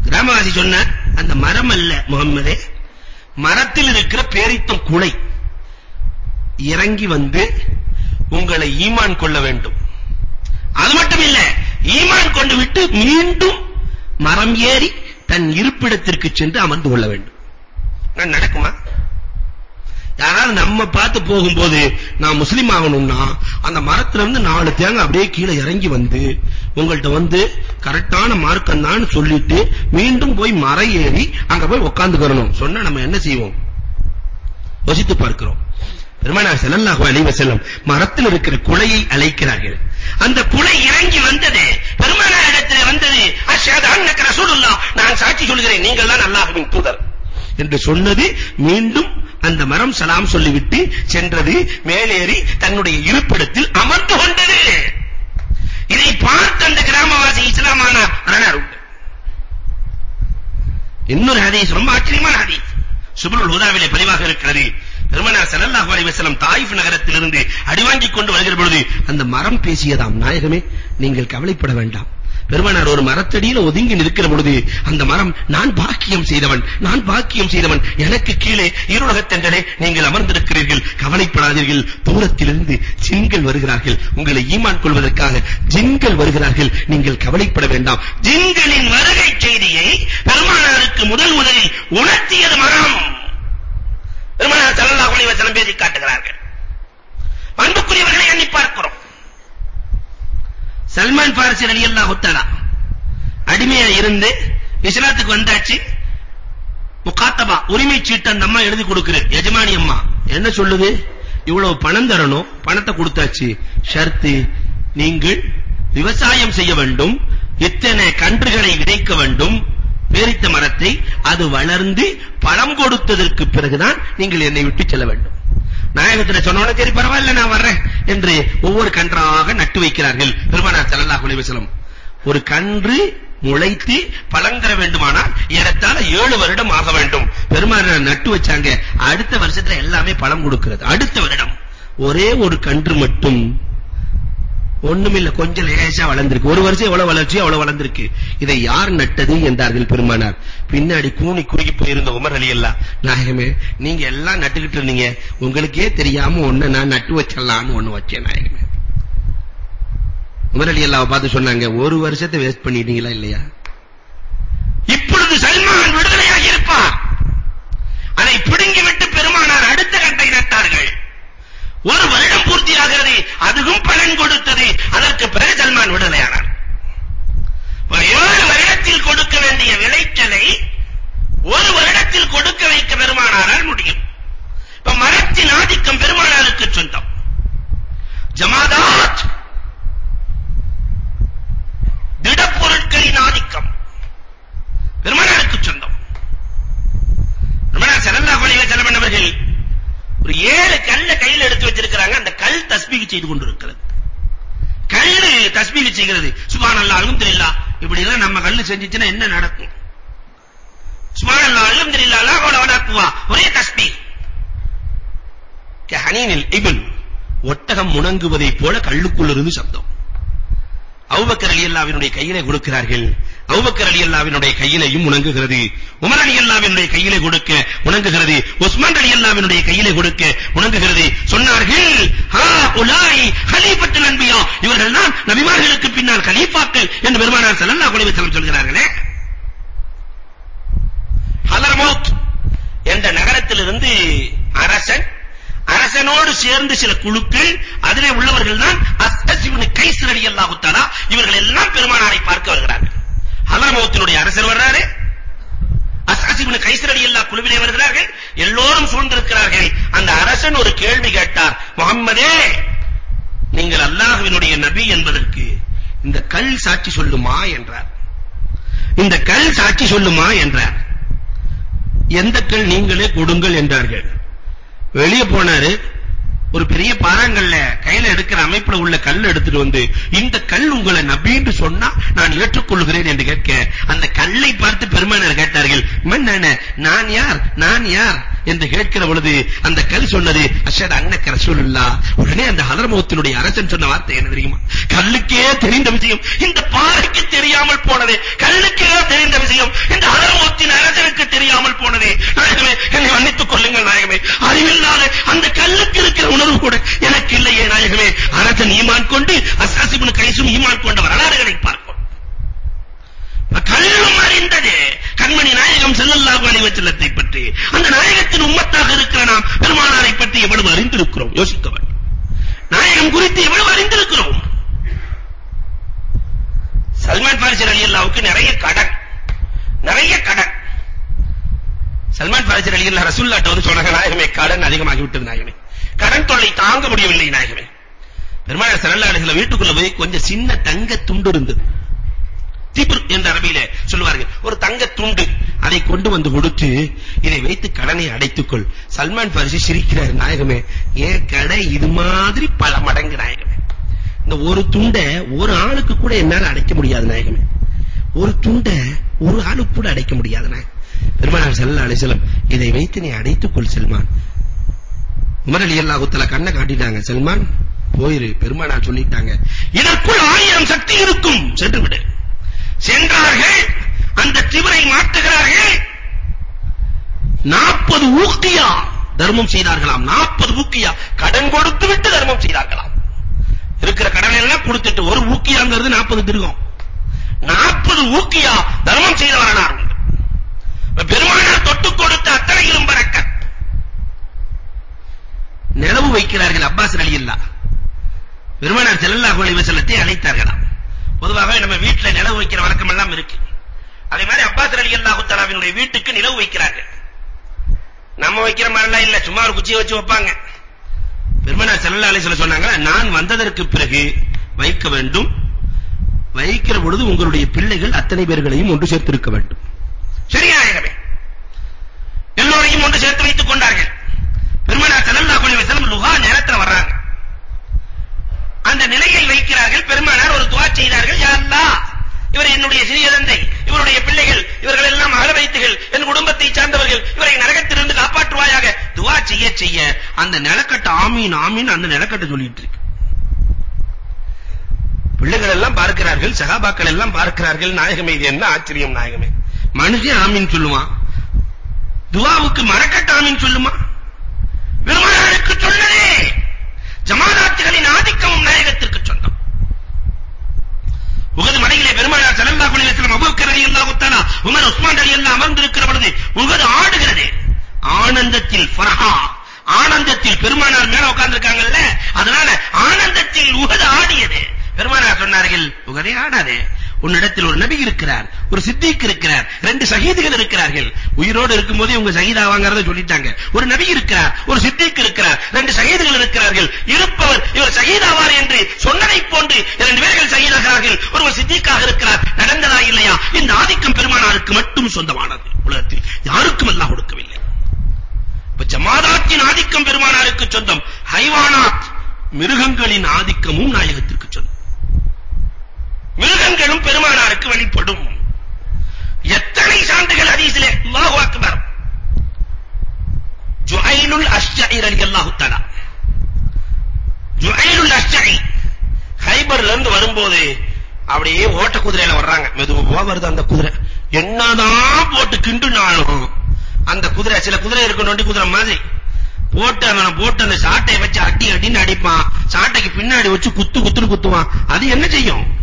கிராமவாசி சொன்ன அந்த மரம் அல்ல முகம்மதே. மரத்தில் இருக்கிற பேரித்தம் குலை. இறங்கி வந்து உங்களை ஈமான் கொள்ள வேண்டும். அது மட்டும் இல்ல ஈமான் கொண்டு விட்டு மீண்டும் மரம் ஏறி தன் இருப்பிடத்திற்கு சென்று அமர்ந்து கொள்ள வேண்டும். நடக்குமா? யாராவது நம்ம பார்த்து போகும்போது நான் முஸ்லீம் ஆகணும்னா அந்த மரத்துல இருந்து நாலு தேங்காய் அப்படியே கீழே இறங்கி வந்து உங்கள்ட்ட வந்து கரெக்டான மார்க்கம் தான் சொல்லிட்டு மீண்டும் போய் மர ஏறி அங்க போய் உட்கார்ந்துக்கறணும் சொன்னா நம்ம என்ன செய்வோம்? யோசித்து பார்க்கிறோம். பெருமானார் ஸல்லல்லாஹு அலைஹி வஸல்லம் மரத்தில் இருக்கிற குலையை அழைக்கிறார்கள். அந்த குலை இறங்கி வந்தது. பெருமானார் இடத்துல வந்தது. அஷ்ஹது அன்னக ரசூலுல்லாஹ். நான் சாட்சி சொல்கிறேன். நீங்கள் தான் அல்லாஹ்வின் தூதர். என்று சொன்னது மீண்டும் அந்த மரம் சலாம் சொல்லிவிட்டு சென்றது. மேலேறி தன்னுடைய இருப்பிடத்தில் அமர்ந்து கொண்டது. இதை பார்த்த அந்த கிராமவாசி இஸ்லாமானார் வரலாறு இன்னொரு ஹதீஸ் ரொம்ப ஆச்சரியமான ஹதீஸ். சுபுல் ஹுதாவிலே பதிவாக இருக்கிறது. பெருமனார் ஸல்லல்லாஹு அலைஹி வஸல்லம் தாயிஃப் நகரத்திலிருந்து அடிவாங்கிக் கொண்டு வருகிற பொழுது அந்த மரம் பேசியதாம். நாயகமே நீங்கள் கவலைப்பட வேண்டாம். பெருமானார் ஒரு மரத்தடியில் ஒதுங்கி நிற்கிற பொழுது அந்த மரம் நான் பாக்கியம் செய்தவன் நான் பாக்கியம் செய்தவன் எனக்கு கீழே இருளகத்தென்றலே நீங்கள் அமர்ந்திருக்கிறீர்கள் கவலைப்படாதீர்கள். தூரத்திலிருந்து ஜின்கள் வருகிறார்கள். உங்களை ஈமான் கொள்வதற்காக ஜின்கள் வருகிறார்கள். நீங்கள் கவலைப்பட வேண்டாம். ஜின்களின் வருகை செய்தியை பெருமானாருக்கு முதல் முதலில் உணர்த்தியது மரம். பெருமானார் ஸல்லல்லாஹு அலைஹி வஸல்லம் பேசி காட்டுகிறார்கள். அன்புக்குரியவர்களை எண்ணி பார்க்கிறோம். சல்மான் பாரசி ரலியல்லாஹு தஆலா அடிமையா இருந்து இஸ்லாத்துக்கு வந்தாச்சு. முகாத்தபா உரிமை சீட்டு அந்த அம்மா எழுதி கொடுக்குது எஜமானி அம்மா என்ன சொல்லுது? இவ்வளவு பணம் தரணும் பணத்தை கொடுத்தாச்சு. ஷர்த்து நீங்கள் விவசாயம் செய்ய வேண்டும் இத்தனை கன்றுகளை விதைக்க வேண்டும் பேரித்த மரத்தை அது வளர்ந்து பழம் கொடுத்ததற்கு பிறகுதான் நீங்கள் என்னை விட்டு செல்ல வேண்டும். நாயகத்துல சொன்னோட சரி பரவாயில்ல நான் வர்றேன் என்று ஒவ்வொரு கன்றாக நட்டு வைக்கிறார்கள் பெருமானார் ஸல்லல்லாஹு அலைஹி வஸல்லம். ஒரு கன்று முளைத்து பழங்கர வேண்டுமானால் ஏறத்தாழ ஏழு வருடம் ஆக வேண்டும். பெருமானார் நட்டு வச்சாங்க. அடுத்த வருஷத்துல எல்லாமே பழம் கொடுக்கிறது. அடுத்த வருடம். ஒரே ஒரு கன்று மட்டும் ஒண்ணுமில்ல கொஞ்சம் லேசா வளர்ந்திருக்கு. ஒரு வருஷம் எவ்வளவு வளர்ச்சி அவ்வளவு வளர்ந்திருக்கு. இதை யார் நட்டது என்றார்கள் பெருமானார். பின்னாடி கூனி குறுகி போயிருந்த உமர் அலி அல்லா நாயகமே நீங்க எல்லாம் நட்டுக்கிட்டு இருந்தீங்க. உங்களுக்கே தெரியாம ஒண்ணு நான் நட்டு வச்சிடலாம்னு ஒண்ணு வச்சேன் நாயகமே. உமர் அலி அல்லாவை பார்த்து சொன்னாங்க ஒரு வருஷத்தை வேஸ்ட் பண்ணிட்டீங்களா இல்லையா? இப்பொழுது சல்மான் விடுதலையாக இருப்பார். அதை பிடுங்கிவிட்டு பெருமானார் அடுத்த கட்டை நட்டார்கள். ஒரு வருடம் பூர்த்தியாகிறது அதுவும் பலன் கொடுத்தது. அதற்கு பிறகு சல்மான் விடுதலையானார். ஏழு வருடத்தில் கொடுக்க வேண்டிய விளைச்சலை ஒரு வருடத்தில் கொடுக்க வைக்க பெருமானாரால் முடியும். இப்ப மரத்தின் ஆதிக்கம் பெருமானாருக்கு சொந்தம். ஜமாதாத் திடப்பொருட்களின் ஆதிக்கம் பெருமானாருக்கு சொந்தம். பெருமானார் செல்லல்லா அலைஹி செல்லவன் அவர்கள் ஒரு ஏழு கல்ல கையில எடுத்து வச்சிருக்காங்க அந்த கல் தஸ்பீஹ் செய்து கொண்டிருக்கிறது. கல்லு தஸ்பீஹ் செய்கிறது. சுப்ஹானல்லாஹ் அல்ஹம்துலில்லாஹ். இப்படி எல்லாம் நம்ம கல்லு செஞ்சிச்சுனா என்ன நடக்கும்? சுப்ஹானல்லாஹ் அல்ஹம்துலில்லாஹ் லா ஹவுல வலா குவா. ஒரே தஸ்பீஹ் கஹனீனில் இப்ன். ஒட்டகம் முணங்குவதைப் போல கல்லுக்குள்ள இருந்து சப்தம். அபூபக்கர் ரலியல்லாஹுவினுடைய கையிலே கொடுக்கிறார்கள். அபூபக்கர் ரலியல்லாஹுவினுடைய கையிலேயும் உணங்குகிறது உமர் ரலியல்லாஹுவினுடைய கையிலே கொடுக்க உணங்குகிறது உஸ்மான் ரலியல்லாஹுவினுடைய கையிலே கொடுக்க உணங்குகிறது சொன்னார்கள் ஹா உலாய் ஹலீஃபத்துல் அன்பியா. இவர்கள் தான் நபிமார்களுக்கு பின்னால் கலீஃபாக்கள் என்று பெருமானார் ஸல்லல்லாஹு அலைஹி வஸல்லம் சொல்கிறார்களே. ஹலர்மௌத் என்ற நகரத்திலிருந்து அவனோடு சேர்ந்து சில குழுக்கள் அதிலே உள்ளவர்கள் தான் அஸ்தசிப்னு கைஸ் ரலியல்லாஹு தஆலா இவர்கள் எல்லாம் பெருமானாரை பார்க்க வருகிறார்கள். ஹலமௌத்தினுடைய அரசர் வர்றாரு. அஸ்ஹசிப்னு கைஸ் ரலியல்லாஹு குழுவிலே வருகிறார்கள். எல்லோரும் சூழ்ந்திருக்கிறார்கள். அந்த அரசன் ஒரு கேள்வி கேட்டார். முகம்மதே நீங்கள் அல்லாஹ்வினுடைய நபி என்பதற்கு இந்த கல் சாட்சி சொல்லுமா என்றார். இந்த கல் சாட்சி சொல்லுமா என்றார். எந்த கல் நீங்களே கொடுங்கள் என்றார்கள். வெளியே போனாரு. ஒரு பெரிய பாறாங்கல்ல கையில எடுக்கிற அமைப்புல உள்ள கல் எடுத்துட்டு வந்து இந்த கல் உங்களை நபின்னு சொன்னா நான் ஏற்றுக்கொள்கிறேன் என்று கேட்க அந்த கல்லை பார்த்து பெருமானார் கேட்டார்கள் மன்னன நான் யார் நான் யார்? என்று கேட்கிற பொழுது அந்த கல் சொன்னது அஷத் அன்னக்க ரசூலுல்லா. உடனே அந்த ஹலர்மௌத்தினுடைய அரசன் சொன்ன வார்த்தை என்ன தெரியுமா? கல்லுக்கே தெரிந்த விஷயம் இந்த பாறைக்கு தெரியாமல் போனது கல்லுக்கே தெரிந்த விஷயம் இந்த ஹலர்மௌத்தின் அரசனுக்கு தெரியாமல் போனது. நாயகமே என்னை மன்னித்துக் கொள்ளுங்கள் நாயகமே. அறிவில்லாத அந்த கல்லுக்கு இருக்கிற உணர்வு கூட எனக்கு இல்லையே நாயகமே. அரசன் ஈமான் கொண்டு அசாசிபுன் கைசும் ஈமான் கொண்ட வரலாறுகளை பார்க்கும் கல்லும் அறிந்தது கண்மணி நாயகம் ஸல்லல்லாஹு அலைஹி வஸல்லத்தை பற்றி. அந்த நாயகத்தின் உம்மத்தாக இருக்கிற நாம் பெருமானாரை பற்றி எவ்வளவு யோசிக்க வேண்டும். நாயகம் குறித்து எவ்வளவு அறிந்திருக்கிறோம்? சல்மான் பாரிசி ரலியல்லாஹுக்கு நிறைய கடன். நிறைய கடன். சல்மான் பாரிசி ரலியல்லாஹு ரசூலுல்லாஹ்ட்ட வந்து சொன்னாங்க நாயகமே கடன் அதிகமாகி விட்டது நாயகமே. கடன் தொல்லை தாங்க முடியவில்லை நாயகமே பெருமாள் ஸல்லல்லாஹு வீட்டுக்குள்ள போய் கொஞ்சம் சின்ன தங்க துண்டு இருந்தது. திபுர் என்ற அரபியிலே சொல்வார்கள் ஒரு தங்க துண்டு. அதை கொண்டு வந்து கொடுத்து இதை வைத்து கடனை அடைத்துக்கொள். சல்மான் பரிசு சிரிக்கிறார் நாயகமே ஏன் கடை இது மாதிரி பல மடங்கு நாயகமே இந்த ஒரு துண்டை ஒரு ஆளுக்கு கூட என்னால அடைக்க முடியாது நாயகமே ஒரு துண்டை ஒரு ஆளுக்கு கூட அடைக்க முடியாது நாயகம் பெருமானார் ஸல்லல்லாஹு அலைஹி இதை வைத்து நீ அடைத்துக்கொள் செல்மான். உமர் அலி அல்லாஹுத்தல கண்ணை காட்டிட்டாங்க. சல்மான் போயிரு. பெருமானார் சொல்லிட்டாங்க. இதற்குள் ஆயிரம் சக்தி இருக்கும். சென்று விடு. சென்றார்கள். அந்த திவரை மாற்றுகிறார்கள். நாற்பது ஊக்கியா தர்மம் செய்தார்களாம். நாற்பது ஊக்கியா. கடன் கொடுத்து விட்டு தர்மம் செய்தார்களாம். இருக்கிற கடனை எல்லாம் கொடுத்துட்டு ஒரு ஊக்கியாங்கிறது நாற்பது திருகம். நாற்பது ஊக்கியா தர்மம் செய்தவரானார். பெருமானார் தொட்டு கொடுத்த அத்தனையிலும் பறக்க நிலவு வைக்கிறார்கள் அப்பாஸ் ரலியல்லா பெருமானார் ஸல்லல்லாஹு அலைஹி வஸல்லத்தை அழைத்தார்களாம். பொதுவாக நம்ம வீட்ல நிலவு வைக்கிற வழக்கம் எல்லாம் இருக்கு. அதே மாதிரி அப்பாஸ் ரலியல்லாஹு தஆலாவினுடைய வீட்டுக்கு நிலவு வைக்கிறார்கள். நம்ம வைக்கிற மாதிரிலாம் இல்ல சும்மா ஒரு குச்சியை வச்சு வைப்பாங்க. பெருமானார் ஸல்லல்லாஹு அலைஹி வஸல்லம் சொன்னாங்க நான் வந்ததற்கு பிறகு வைக்க வேண்டும். வைக்கிற பொழுது உங்களுடைய பிள்ளைகள் அத்தனை பேர்களையும் ஒன்று சேர்த்திருக்க வேண்டும். சரியாகவே எல்லோரையும் ஒன்று சேர்த்து வைத்துக் கொண்டார்கள். பெருமானார் சல்லல்லாஹு அலைஹி வஸல்லம் லுஹா நேரத்துல வர்றாங்க. அந்த நிலையை வைக்கிறார்கள். பெருமானார் ஒரு துஆ செய்தார்கள். யா அல்லாஹ் இவர் என்னுடைய சிறிய தந்தை இவருடைய பிள்ளைகள் இவர்கள் எல்லாம் அகல வைத்துகள் என் குடும்பத்தை சார்ந்தவர்கள் இவரை நரகத்திலிருந்து காப்பாற்றுவாயாக. துவா செய்ய செய்ய அந்த நிலக்கட்டு ஆமீன் ஆமீன் அந்த நிலக்கட்டு சொல்லிட்டு இருக்கு. பிள்ளைகள் எல்லாம் பார்க்கிறார்கள் சகாபாக்கள் எல்லாம் பார்க்கிறார்கள். நாயகமே இது என்ன ஆச்சரியம் நாயகமே. மனுஷன் ஆமீன் சொல்லுவான் துவாவுக்கு மரக்கட்டு ஆமீன் சொல்லுமா? பெருமானாருக்கு சொன்னதே ஜமாதாத்துகளின் ஆதிக்கமும் நாயகத்திற்கு சொந்தம் உகது மலையிலே பெருமானார் ஸல்லல்லாஹு அலைஹி வஸல்லம் அபூபக்கர் ரலியல்லாஹு தஆலா உமர் உஸ்மான் ரலியல்லாஹு அமர்ந்திருக்கிற பொழுது உகது ஆடுகிறது. ஆனந்தத்தில் ஃபர்ஹா ஆனந்தத்தில் பெருமானார் மேல உட்கார்ந்திருக்காங்கல்ல அதனால ஆனந்தத்தில் உகது ஆடியது. பெருமானார் சொன்னார்கள் உகதே ஆடாதே. உன்னிடத்தில் ஒரு நபி இருக்கிறார் ஒரு சித்திக் இருக்கிறார் ரெண்டு ஷஹீதுகள் இருக்கிறார்கள். உயிரோடு இருக்கும்போதே உங்க ஷஹீதாவாங்கறத சொல்லிட்டாங்க. ஒரு நபி இருக்கிறார் ஒரு சித்திக் இருக்கிறார் ரெண்டு ஷஹீதுகள் இருக்கிறார்கள். இருப்பவர் இவர் ஷஹீதாவார் என்று சொன்னதை போன்று இரண்டு பேர்கள் ஷஹீதாகிறார்கள் ஒருவர் சித்திக்காக இருக்கிறார் நடந்ததா இல்லையா? இந்த ஆதிக்கம் பெருமானாருக்கு மட்டும் சொந்தமானது. உலகத்தில் யாருக்கும் அல்லாஹ் கொடுக்கவில்லை. இப்ப ஜமாதாத்தின் ஆதிக்கம் பெருமானாருக்கு சொந்தம். ஹைவானாத் மிருகங்களின் ஆதிக்கமும் நாயகத்திற்கு மிருகங்களும் பெருமானாருக்கு வழிபடும். எத்தனை சான்றுகள் ஹதீஸிலே? அல்லாஹு அக்பர். ஜுஹைலுல் அஷ்ஜஇ ரலியல்லாஹு தஆலா. ஜுஹைலுல் அஷ்ஜஇ ஹைபர்ல இருந்து வரும்போது அப்படியே ஓட்ட குதிரையில வர்றாங்க. மெதுவா வருது அந்த குதிரை. என்னதான் போட்டு கிண்டுனாலும் அந்த குதிரை சில குதிரை இருக்கும் நொண்டி குதிரை மாதிரி. போட்டு அவன் போட்டு அந்த சாட்டையை வச்சு அடி அடின்னு அடிப்பான். சாட்டைக்கு பின்னாடி வச்சு குத்து குத்துன்னு குத்துவான். அது என்ன செய்யும்?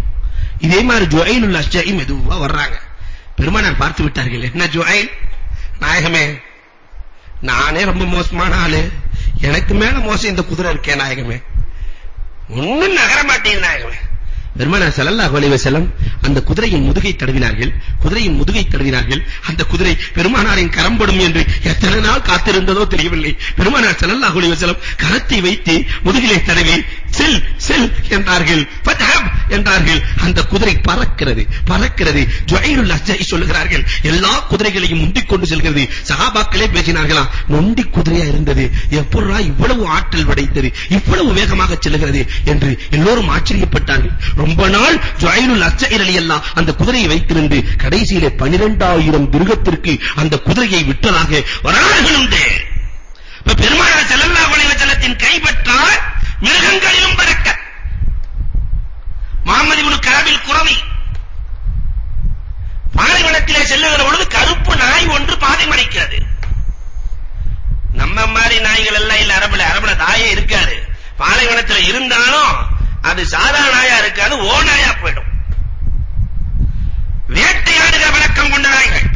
இதே மாதிரி ஜுவைலுல் அஷ்ஜஇ மெதுவா வர்றாங்க. பெருமானார் பார்த்து விட்டார்கள். என்ன ஜுவைல்? நாயகமே நானே ரொம்ப மோசமான ஆளு. எனக்கு மேல மோசம் இந்த குதிரை இருக்கே நாயகமே. ஒண்ணும் நகர மாட்டேன் நாயகமே. பெருமானார் ஸல்லல்லாஹு அலைஹி வஸல்லம் அந்த குதிரையின் முதுகை தடவினார்கள். குதிரையின் முதுகை தடவினார்கள். அந்த குதிரை பெருமானாரின் கரம்படும் என்று எத்தனை நாள் காத்திருந்ததோ தெரியவில்லை. பெருமானார் ஸல்லல்லாஹு அலைஹி வஸல்லம் கரத்தை வைத்து முதுகிலே தடவி செல் செல் என்றார்கள். ஃபதஹப் என்றார்கள். அந்த குதிரை பறக்கிறது பறக்கிறது. ஜுஹைருல் அஸ்ஜை சொல்லுகிறார்கள். எல்லா குதிரைகளையும் முந்திக் கொண்டு செல்கிறது. சஹாபாக்களே பேசினார்களாம் நொண்டி குதிரையா இருந்தது. எப்படிரா இவ்வளவு ஆற்றல் படைத்தது இவ்வளவு வேகமாக செல்கிறது என்று எல்லோரும் ஆச்சரியப்பட்டார்கள். ரொம்ப நாள் ஜுஹைருல் அஸ்ஜை ரலியல்லாஹ் அந்த குதிரையை வைத்திருந்து கடைசியிலே 12000 திருகத்திற்கு அந்த குதிரையை விட்டதாக வரலாறுகள் உண்டு. இப்ப பெருமானார் ஸல்லல்லாஹு அலைஹி வஸல்லத்தின் கைப்பற்றால் மிருகங்களிலும் பறக்க முகமது இப்னு கரபில் குரவி பாலைவனத்திலே செல்லுகிற பொழுது கருப்பு நாய் ஒன்று பாதை மறைக்கிறது நம்ம மாதிரி நாய்கள் எல்லாம் இல்ல அரபுல அரபுல தாயே இருக்காது. பாலைவனத்துல இருந்தாலும் அது சாதாரண நாயா இருக்காது ஓ நாயா போயிடும். வேட்டையாடுகிற வழக்கம் கொண்ட நாய்கள்.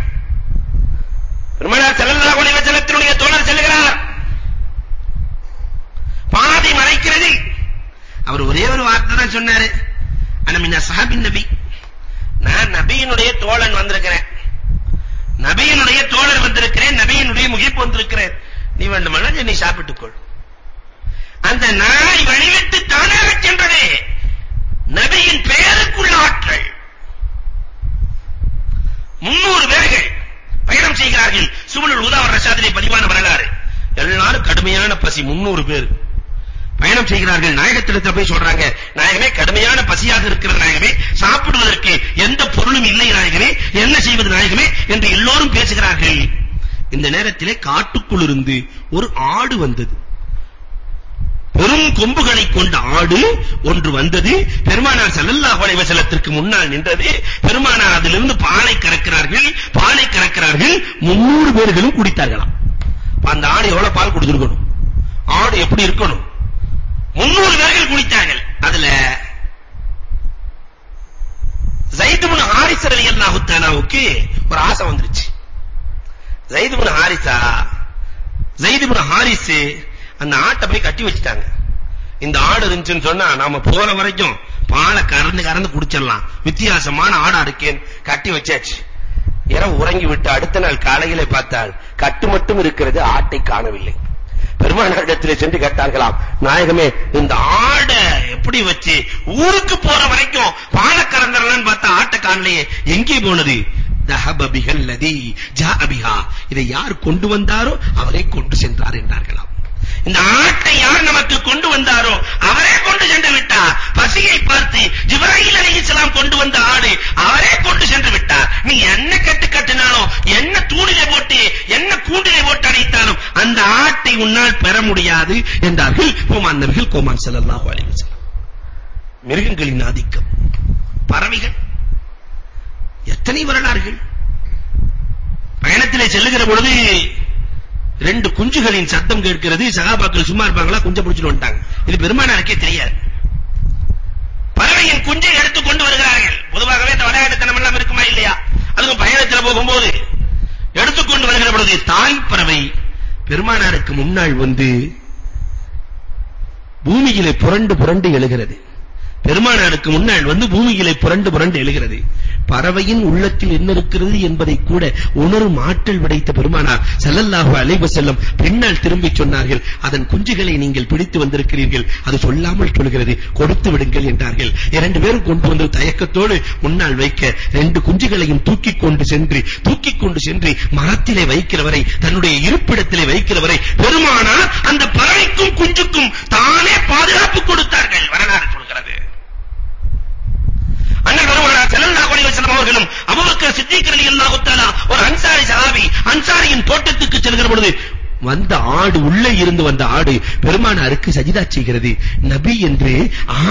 பெருமானார் ஸல்லல்லாஹு அலைஹி வஸல்லத்தினுடைய தோழர் செல்கிறார் பாதி மறைக்கிறது அவர் ஒரே ஒரு வார்த்தை தான் சொன்னாரு அனமின சஹாபின் நபி. நான் நபியினுடைய தோழன் வந்திருக்கிறேன். நபியினுடைய தோழர் வந்திருக்கிறேன். நபியினுடைய முகிப்பு வந்திருக்கிறேன். நீ வேண்டுமானால் சாப்பிட்டுக் கொள். அந்த நாய் வழிவிட்டு தானாக சென்றதே நபியின் பெயருக்குள்ள ஆற்றல். முன்னூறு பேர்கள் பயணம் செய்கிறார்கள். சுமனுல் உதாவர் ரசாதிலே பதிவான வரலாறு. எல்லாரும் கடுமையான பசி முன்னூறு பேர். பயணம் செய்கிறார்கள். நாயகத்திடத்தில் போய் சொல்றாங்க நாயகமே கடுமையான பசியாக இருக்கிற நாயகமே சாப்பிடுவதற்கு எந்த பொருளும் இல்லை நாயகமே என்ன செய்வது நாயகமே? என்று எல்லோரும் பேசுகிறார்கள். இந்த நேரத்திலே காட்டுக்குள் இருந்து ஒரு ஆடு வந்தது. பெரும் கொம்புகளை கொண்ட ஆடு ஒன்று வந்தது. பெருமானார் ஸல்லல்லாஹு அலைஹி வஸல்லத்திற்கு முன்னால் நின்றது. பெருமானார் அதிலிருந்து பாலை கறக்கிறார்கள். பாலை கறக்கிறார்கள். 300 பேர்களும் குடித்தார்களாம். அந்த ஆடு எவ்வளவு பால் குடிச்சிருக்கணும் ஆடு எப்படி இருக்கணும்? 300 பேர்கள் குடித்தார்கள். அதுல ஜைத் இப்னு ஹாரிஸ் ரலியல்லாஹு தஆலாவுக்கு ஒரு ஆசை வந்துருச்சு. Zaid ibn Haritha Zaid ibn Harith அந்த ஆட்டை போய் கட்டி வச்சிட்டாங்க. இந்த ஆடு இருந்துச்சுன்னு சொன்னா நாம போற வரைக்கும் பாலை கறந்து கறந்து குடிச்சிடலாம். வித்தியாசமான ஆடா இருக்கேன். கட்டி வச்சாச்சு. இரவு உறங்கி விட்டு அடுத்த நாள் காலையிலே பார்த்தால் கட்டு மட்டும் இருக்கிறது ஆட்டை காணவில்லை. பெருமானாரிடத்திலே சென்று கேட்டார்களாம். நாயகமே இந்த ஆடை எப்படி வச்சு ஊருக்கு போற வரைக்கும் பாலக்கரங்கரலன்னு பார்த்தா ஆட்டை காணலையே எங்கே போனது? தஹப பிஹல்லதி ஜாஅ பிஹா இதை யார் கொண்டு வந்தாரோ அவரை கொண்டு சென்றார் என்றார்களாம். இந்த ஆட்டை யார் நமக்கு கொண்டு வந்தாரோ அவரே கொண்டு சென்று விட்டார். பசியை பார்த்து ஜிப்ராயில் அலைஹிஸ்ஸலாம் கொண்டு வந்த ஆடு அவரே கொண்டு சென்று விட்டார். நீ என்ன கட்டு கட்டினாலும் என்ன தூணிலே போட்டு என்ன கூண்டிலே போட்டு அடைத்தாலும் அந்த ஆட்டை உன்னால் பெற முடியாது என்றார்கள் கோமான் நபிகள் கோமான் ஸல்லல்லாஹு அலைஹி வஸல்லம். மிருகங்களின் ஆதிக்கம். பறவைகள். எத்தனை வரலாறுகள். பயணத்திலே செல்லுகிற பொழுது ரெண்டு குஞ்சுகளின் சத்தம் கேட்கிறது. சகாபாக்கள் சும்மா இருப்பாங்களா? குஞ்சை பிடிச்சிட்டு வந்துட்டாங்க. இது பெருமானாருக்கே தெரியாது. பறவையின் குஞ்சை எடுத்து கொண்டு வருகிறார்கள். பொதுவாகவே இந்த விளையாட்டுத்தனம் எல்லாம் இருக்குமா இல்லையா? அதுவும் பயணத்தில் போகும்போது எடுத்துக்கொண்டு வருகிற பொழுது தாய் பறவை பெருமானாருக்கு முன்னாள் வந்து பூமியிலே புரண்டு புரண்டு எழுகிறது. பெருமானாருக்கு முன்னால் வந்து பூமியிலே புரண்டு புரண்டு எழுகிறது. பறவையின் உள்ளத்தில் என்ன இருக்கிறது என்பதை கூட உணரும் ஆற்றல் விடைத்த பெருமானார் ஸல்லல்லாஹு அலைஹி வஸல்லம் பின்னால் திரும்பி சொன்னார்கள். அதன் குஞ்சுகளை நீங்கள் பிடித்து வந்திருக்கிறீர்கள். அது சொல்லாமல் சொல்கிறது கொடுத்து விடுங்கள் என்றார்கள். இரண்டு பேரும் கொண்டு வந்து தயக்கத்தோடு முன்னால் வைக்க ரெண்டு குஞ்சுகளையும் தூக்கிக் கொண்டு சென்று தூக்கிக் கொண்டு சென்று மரத்திலே வைக்கிறவரை தன்னுடைய இருப்பிடத்திலே வைக்கிறவரை பெருமானார் அந்த பறவைக்கும் குஞ்சுக்கும் தானே பாதுகாப்பு கொடுத்தார்கள். வரலாறு சொல்கிறது. அண்ணல் பெருமானார் ஸல்லல்லாஹு அலைஹி வஸல்லம் அவர்களும் அபூபக்கர் சித்திக் ரலியல்லாஹு தஆலா ஒரு அன்சாரி சஹாபி அன்சாரியின் தோட்டத்துக்கு செல்கிற பொழுது வந்த ஆடு உள்ளே இருந்து வந்த ஆடு பெருமானாருக்கு சஜிதா செய்கிறது. நபி என்று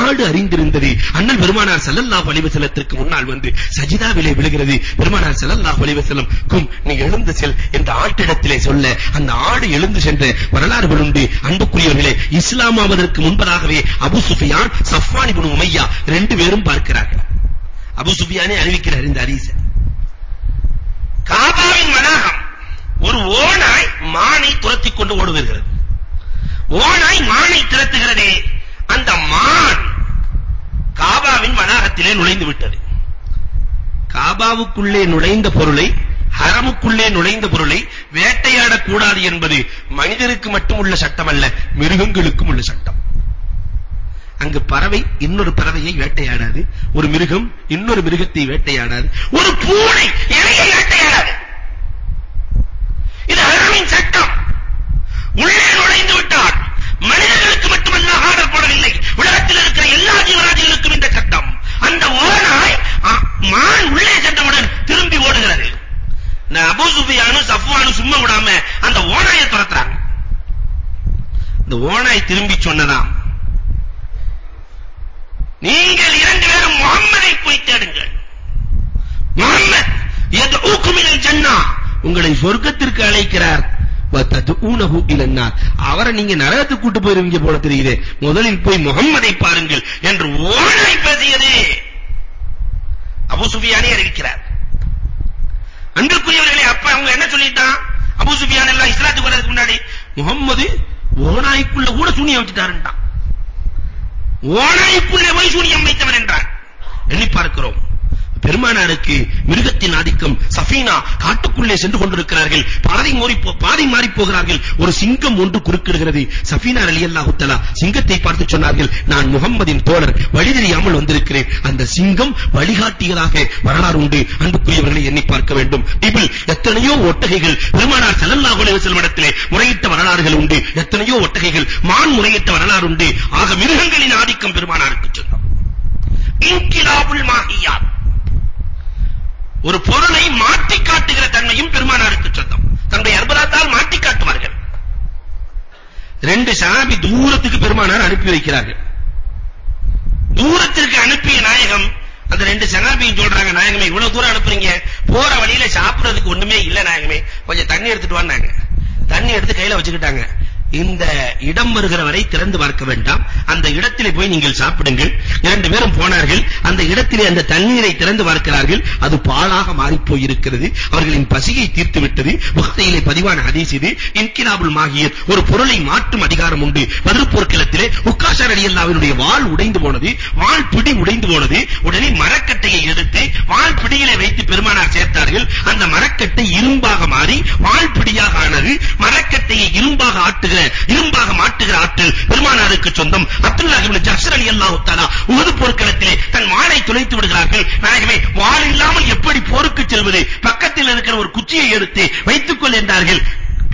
ஆடு அறிந்திருந்தது. அண்ணல் பெருமானார் ஸல்லல்லாஹு அலைஹி வஸல்லத்திற்கு முன்னால் வந்து சஜிதாவிலே விழுகிறது. பெருமானார் ஸல்லல்லாஹு அலைஹி வஸல்லம் கும் நீ எழுந்து செல் என்று ஆட்டிடத்திலே சொல்ல அந்த ஆடு எழுந்து சென்ற வரலாறுகள் உண்டு. அன்புக்குரியவர்களே இஸ்லாமாவதற்கு முன்பதாகவே அபு சுஃபியான் சஃப்வான் இப்னு உமையா ரெண்டு பேரும் பார்க்கிறார்கள். அபு சுஃபியானே அறிவிக்கிறார் இந்த ஹதீஸை. காபாவின் வளாகம் ஒரு ஓநாய் மானை துரத்திக் கொண்டு ஓடுகிறது. ஓநாய் மானை துரத்துகிறதே அந்த மான் காபாவின் வளாகத்திலே நுழைந்து விட்டது. காபாவுக்குள்ளே நுழைந்த பொருளை ஹரமுக்குள்ளே நுழைந்த பொருளை வேட்டையாடக் கூடாது என்பது மனிதருக்கு மட்டும் உள்ள சட்டம் அல்ல மிருகங்களுக்கும் உள்ள சட்டம். அங்கு பறவை இன்னொரு பறவையை வேட்டையாடாது ஒரு மிருகம் இன்னொரு மிருகத்தை வேட்டையாடாது ஒரு பூனை இலையை வேட்டையாடாது. இது அல்லாஹ்வின் சட்டம். உள்ளே நுழைந்து விட்டால் மனிதர்களுக்கு மட்டுமல்ல ஆர்டர் போடவில்லை. உலகத்தில் இருக்கிற எல்லா ஜீவராசிகளுக்கும் இந்த சட்டம். அந்த ஓநாய் மான் உள்ளே சென்றவுடன் திரும்பி ஓடுகிறது. இந்த அபூ சுஃபியானும் சஃப்வானும் சும்மா விடாம அந்த ஓநாயை துரத்துறாங்க. இந்த ஓநாய் திரும்பி சொன்னதாம். நீங்கள் இரண்டு பேரும் முகம்மதை போய் தேடுங்கள். முகம்மத் எது இலல் ஜன்னா உங்களை சொர்க்கத்திற்கு அழைக்கிறார். வததுஊனஹு இலன்னார். அவரை நீங்க நரகத்துக்கு கூட்டி போயிருவீங்க போல தெரியுதே. முதலில் போய் முகம்மதை பாருங்கள் என்று ஓனாய் பேசியதே. அபூ சுஃபியானே அறிவிக்கிறார். அன்பிற்குரியவர்களே அப்ப அவங்க என்ன சொல்லிட்டான்? அபூ சுஃபியான் எல்லாம் இஸ்லாத்துக்கு வரதுக்கு முன்னாடி முகம்மது ஓநாய்க்குள்ள கூட சூனியம் வச்சுட்டாருன்ட்டான். ஓனாய்க்குள்ளே போய் சூனியம் வைத்தவர் என்றார் எண்ணி பார்க்கிறோம். பெருமானாருக்கு மிருகத்தின் ஆதிக்கம் சஃபீனா காட்டுக்குள்ளே சென்று கொண்டிருக்கிறார்கள். பாதை மாறி பாதை மாறி போகிறார்கள். ஒரு சிங்கம் ஒன்று குறுக்கிடுகிறது. சஃபீனா ரலியல்லாஹு தஆலா சிங்கத்தை பார்த்து சொன்னார்கள் நான் முகம்மதின் தோழர் வழி தெரியாமல் வந்திருக்கிறேன். அந்த சிங்கம் வழிகாட்டியதாக வரலாறு உண்டு. அன்புக்குரியவர்களை எண்ணி பார்க்க வேண்டும். இதில் எத்தனையோ ஒட்டகைகள் பெருமானார் ஸல்லல்லாஹு அலைஹி வஸல்லம் இடத்திலே முறையிட்ட வரலாறுகள் உண்டு. எத்தனையோ ஒட்டகைகள் மான் முறையிட்ட வரலாறு உண்டு. ஆக மிருகங்களின் ஆதிக்கம் பெருமானாருக்கு சொந்தம் இன்கிலாபுல் மாஹியாத். ஒரு பொருளை மாற்றி காட்டுகிற தன்மையும் பெருமானாருக்கு சொந்தம். தன்னுடைய அற்புதத்தால் மாற்றி காட்டுவார்கள். ரெண்டு சாபி தூரத்துக்கு பெருமானார் அனுப்பி வைக்கிறார்கள். தூரத்திற்கு அனுப்பிய நாயகம் அந்த ரெண்டு சகாபியும் சொல்றாங்க நாயகமே இவ்வளவு தூரம் அனுப்புறீங்க. போற வழியில சாப்பிடுறதுக்கு ஒண்ணுமே இல்ல நாயகமே. கொஞ்சம் தண்ணி எடுத்துட்டு வாங்க தண்ணி எடுத்து கையில வச்சுக்கிட்டாங்க. இந்த இடம் வருகிற வரை திறந்து பார்க்க வேண்டாம். அந்த இடத்திலே போய் நீங்கள் சாப்பிடுங்கள். இரண்டு பேரும் போனார்கள். அந்த இடத்திலே அந்த தண்ணீரை திறந்து பார்க்கிறார்கள். அது பாலாக மாறி போய் இருக்கிறது அவர்களின் பசியை தீர்த்து விட்டது புகாரியிலே பதிவான ஹதீஸ் இது. இன்கிலாபுல் மாகியர் ஒரு பொருளை மாற்றும் அதிகாரம் உண்டு. பதில் போர்க்களத்திலே உக்காஷர் ரலியல்லாஹுவினுடைய வாள் உடைந்து போனது. வாள் பிடி உடைந்து போனது. உடனே மரக்கட்டையை எடுத்து வாள் பிடியிலே வைத்து பெருமானார் சேர்த்தார்கள். அந்த மரக்கட்டை இரும்பாக மாறி வாள் பிடியாக ஆனது. மரக்கட்டையை இரும்பாக ஆட்டுகிற இரும்பாக மாட்டுகிற ஆற்றல் பெருமானாருக்கு சொந்தம் அப்துல்லாஹ் இப்னு ஜஹ்ர் ரலியல்லாஹு தஆலா உஹது போர்க்களத்திலே தன் வாளை துளைத்து விடுகிறார்கள். நாயகமே வாள் இல்லாமல் எப்படி போருக்கு செல்வது? பக்கத்தில் இருக்கிற ஒரு குச்சியை எடுத்து வைத்துக் கொள் என்றார்கள்.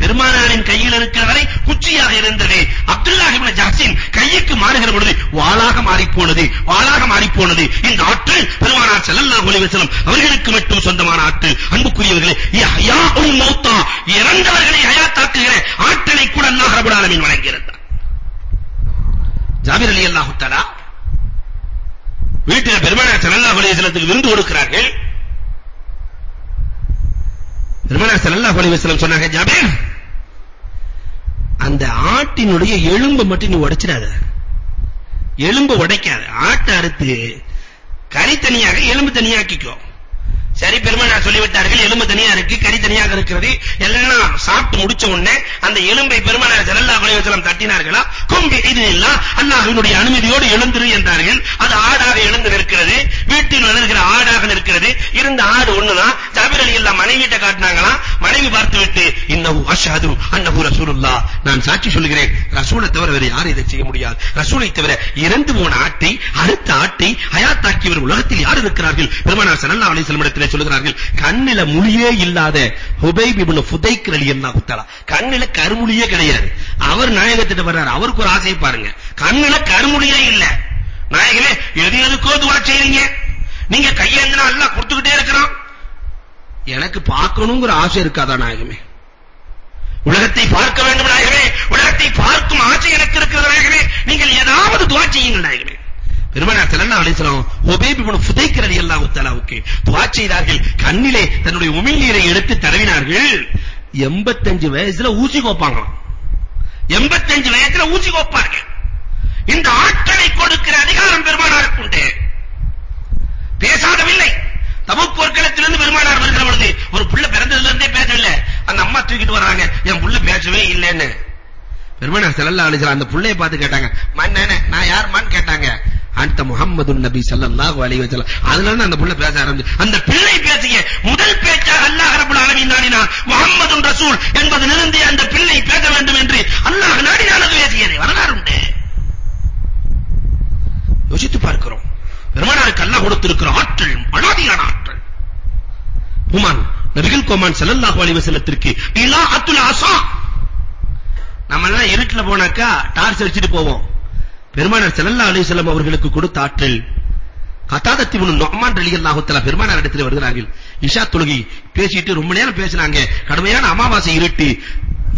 பெருமானாரின் கையில் இருக்கிற வரை குச்சியாக இருந்தது. அப்துல்லாஹ் இப்னு ஜஹ்சின் கைக்கு மாறுகிற பொழுது வாளாக மாறி போனது வாளாக மாறி போனது இந்த ஆற்று பெருமானார் ஸல்லல்லாஹு அலைஹி வஸல்லம் அவர்களுக்கு மட்டும் சொந்தமான ஆற்று. அன்புக்குரியவர்களே யஹ்யாஉல் மௌத்தா இறந்தவர்களை ஹயாத்தாக்குகிற ஆற்றலை கூட அல்லாஹ் ரப்பல் ஆலமீன் வழங்கியிருந்தார். ஜாபிர் ரலியல்லாஹு தஆலா வீட்டில் பெருமானார் ஸல்லல்லாஹு அலைஹி வஸல்லத்துக்கு விருந்து கொடுக்கிறார்கள். பெருமானார் ஸல்லல்லாஹு அலைஹி வஸல்லம் சொன்னாங்க ஜாபிர் அந்த ஆட்டினுடைய எலும்பு மட்டும் நீ உடைச்சிடாத. எலும்பு உடைக்காத. ஆட்டை அறுத்து கறி தனியாக எலும்பு தனியாக்கிக்கோ. சரி பெருமானார் சொல்லிவிட்டார்கள். எலும்பு தனியா இருக்கு கறி தனியாக இருக்கிறது. எல்லாம் சாப்பிட்டு முடிச்ச உடனே அந்த எலும்பை பெருமானார் ஸல்லல்லாஹு அலைஹி வஸல்லம் தட்டினார்களா? கும்பி இதுல்லா அல்லாஹ்வினுடைய அனுமதியோடு எழுந்திரு என்றார்கள். அது ஆடாக எழுந்து நிற்கிறது. வீட்டில் வளர்கிற ஆடாக நிற்கிறது. இருந்த ஆடு ஒண்ணுதான். ஜாபிர் ரலியல்லாஹு மனைவிட்ட காட்டினாங்களா? மனைவி பார்த்துவிட்டு இன்னஹு அஷ்ஹது அன்னஹு ரசூலுல்லாஹ் நான் சாட்சி சொல்கிறேன் ரசூலை தவிர வேறு யாரும் இதை செய்ய முடியாது. ரசூலை தவிர இறந்து போன ஆட்டை அடுத்த ஆட்டை ஹயாத்தாக்கியவர் உலகத்தில் யார் இருக்கிறார்கள்? பெருமானார் ஸல்லல்லாஹு அலைஹி வஸல்லம் இடத்திலே சொல்கிறார்கள் கண்ணில முழியே இல்லாத ஹுபைப் இப்னு ஃபுதைக் ரலியல்லாஹு தஆலா. கண்ணில கருமுழியே கிடையாது. அவர் நாயகத்திட்ட வர்றார். அவருக்கு ஒரு ஆசை பாருங்க. கண்ணில கருமுழியே இல்ல. நாயகமே எது எதுக்கோ துவா செய்றீங்க. நீங்க கையேந்தினா அல்லாஹ் கொடுத்துக்கிட்டே இருக்கிறான். எனக்கு பார்க்கணுங்கிற ஆசை இருக்காதா நாயகமே? உலகத்தை பார்க்க வேண்டும் நாயகமே. உலகத்தை பார்க்கும் ஆசை எனக்கு இருக்கிறது நாயகமே. நீங்கள் ஏதாவது துவா செய்யுங்கள் நாயகமே. பெருமானார் ஸல்லல்லாஹு ஹுபைப் இப்னு ஃபுதைக் ரலியல்லாஹு தஆலாவுக்கு துஆ செய்தார்கள். கண்ணிலே தன்னுடைய உமிழ்நீரை எடுத்து தடவினார்கள். 85 வயசுல ஊசி கோப்பாங்களாம். 85 வயசுல ஊசி கோப்பார்கள். இந்த ஆற்றலை கொடுக்கிற அதிகாரம் பெருமானாருக்கு உண்டு. பேசாதவில்லை. தபுக் போர்க்களத்திலிருந்து பெருமானார் வருகிற பொழுது ஒரு புள்ள பிறந்ததுல இருந்தே பேசவில்லை. அந்த அம்மா தூக்கிட்டு வர்றாங்க என் புள்ள பேசவே இல்லைன்னு. பெருமானார் ஸல்லல்லாஹு அலைஹி வஸல்லம் அந்த புள்ளைய பார்த்து கேட்டாங்க மன்னனே நான் யார் மண் கேட்டாங்க. அந்த முகம்மது நபி ஸல்லல்லாஹு அலைஹி வஸல்லம். அதனால அந்த புள்ள பேச ஆரம்பிச்சு. அந்த பிள்ளை பேசிய முதல் பேச்சாக அல்லாஹ் ரப்பல் ஆலமீன் நாடினான் முகம்மது ரசூல் என்பதிலிருந்து அந்த பிள்ளை பேச வேண்டும் என்று அல்லாஹ் நாடினான் அது பேசியது. வரலாறு உண்டு. யோசித்து பார்க்கிறோம். பெருமானாருக்கு அல்லாஹ் கொடுத்திருக்கிற ஆற்றல் அனாதியான ஆற்றல். உமான் நபிகள் கோமான் ஸல்லல்லாஹு அலைஹி வஸல்லத்திற்கு இலா அத்துல் ஆசா நம்ம எல்லாம் இருட்டுல போனாக்கா டார்ச் அடிச்சிட்டு போவோம். பெருமானார் ஸல்லல்லாஹு அலைஹி வஸல்லம் அவர்களுக்கு கொடுத்த ஆற்றல். கதாதத் இப்னு நுஅமான் ரலியல்லாஹு தஆலா பெருமானார் இடத்தில் வருகிறார்கள். இஷா தொழுகை பேசிட்டு ரொம்ப நேரம் பேசினாங்க. கடுமையான அமாவாசை இருட்டு.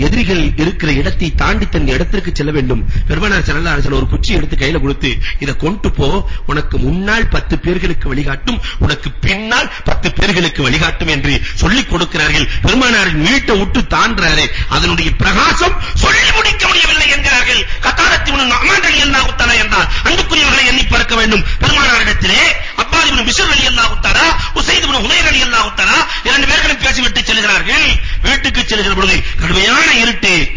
எதிரிகள் இருக்கிற இடத்தை தாண்டி தன் இடத்திற்கு செல்ல வேண்டும். பெருமானார் ஸல்லல்லாஹு அலைஹி வஸல்லம் ஒரு குச்சி எடுத்து கையில கொடுத்து இத கொண்டு போ. உனக்கு முன்னால் 10 பேர்களுக்கு வழிகாட்டும். உனக்கு பின்னால் 10 பேர்களுக்கு வழிகாட்டும் என்று சொல்லிக் கொடுக்கிறார்கள். பெருமானாரின் வீட்டை விட்டு தாண்டாரே அதனுடைய பிரகாசம் சொல்லி முடிக்க முடியவில்லை என்கிறார்கள். கத்தாரத்தி இப்னு நுஅமான் ரலியல்லாஹு தஆலா என்றார். அன்புக்குரியவர்களை எண்ணி பார்க்க வேண்டும். பெருமானாரிடத்திலே அப்பாஸ் இப்னு பிஷர் ரலியல்லாஹு தஆலா உஸைத் இப்னு ஹுதைர் ரலியல்லாஹு தஆலா இரண்டு பேர்களும் பேசிவிட்டு செல்கிறார்கள். வீட்டுக்கு செல்கிற பொழுது கடுமையான இருட்டு?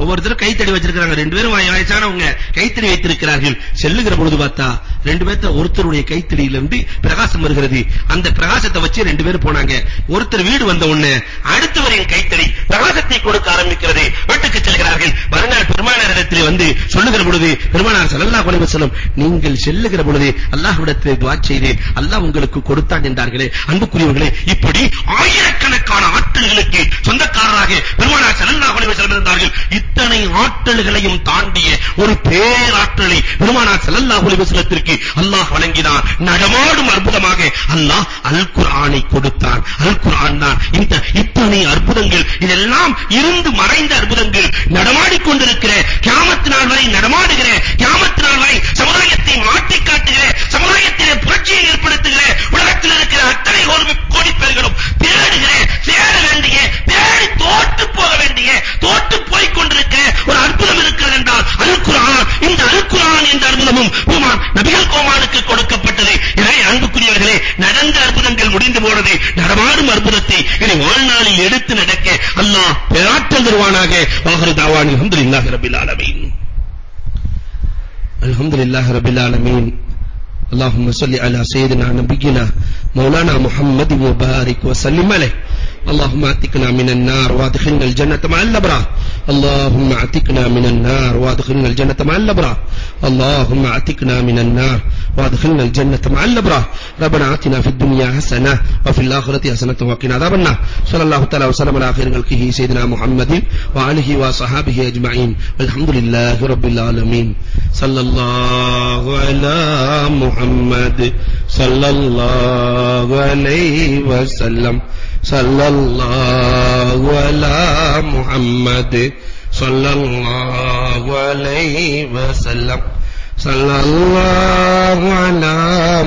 ஒவ்வொருத்தரும் கைத்தடி வச்சிருக்காங்க ரெண்டு பேரும் வயசானவங்க கைத்தடி வைத்திருக்கிறார்கள். செல்லுகிற பொழுது பார்த்தா ரெண்டு பேர்த்த ஒருத்தருடைய கைத்தடியிலிருந்து பிரகாசம் வருகிறது. அந்த பிரகாசத்தை வச்சு ரெண்டு பேரும் போனாங்க. ஒருத்தர் வீடு வந்த உடனே அடுத்தவரின் கைத்தடி பிரகாசத்தை கொடுக்க ஆரம்பிக்கிறது. வீட்டுக்கு செல்கிறார்கள். மறுநாள் பெருமானாரிடத்தில் வந்து சொல்லுகிற பொழுது பெருமானார் ஸல்லல்லாஹு அலைஹி வஸல்லம் நீங்கள் செல்லுகிற பொழுது அல்லாஹ்விடத்தில் துஆ செய்து அல்லாஹ் உங்களுக்கு கொடுத்தான் என்றார்களே. அன்புக்குரியவர்களே இப்படி ஆயிரக்கணக்கான ஆற்றல்களுக்கு சொந்தக்காரராக பெருமானார் ஸல்லல்லாஹு அலைஹி வஸல்லம் இருந்தார்கள். இத்தனை ஆற்றல்களையும் தாண்டிய ஒரு பேராற்றலை பெருமானார் ஸல்லல்லாஹு அலைஹி வஸல்லத்திற்கு அல்லாஹ் வழங்கினான் நடமாடும் அற்புதமாக அல்லாஹ் அல் குர்ஆனை கொடுத்தான். அல் குர்ஆன் தான் இந்த இத்தனை அற்புதங்கள் இதெல்லாம் இருந்து மறைந்த அற்புதங்கள் நடமாடிக் கொண்டிருக்கிற கியாமத் நாள் வரை நடமாடுகிற கியாமத் நாள் வரை صل على سيدنا نبينا مولانا محمد وبارك وسلم عليه. اللهم اعتقنا من النار وادخلنا الجنة مع الأبرار. اللهم اعتقنا من النار وادخلنا الجنة مع الأبرار. اللهم اعتقنا من النار وادخلنا الجنة مع الأبرار. ربنا آتنا في الدنيا حسنة وفي الآخرة حسنة وقنا عذاب النار. صلى الله تعالى وسلم على خير خلقه سيدنا محمد وآله وصحابه أجمعين. والحمد لله رب العالمين. صلى الله على محمد. صلى الله عليه وسلم. صلى الله على محمد. صلى الله عليه وسلم. صلى الله على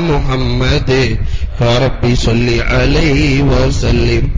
محمد. يا ربي صل عليه وسلم.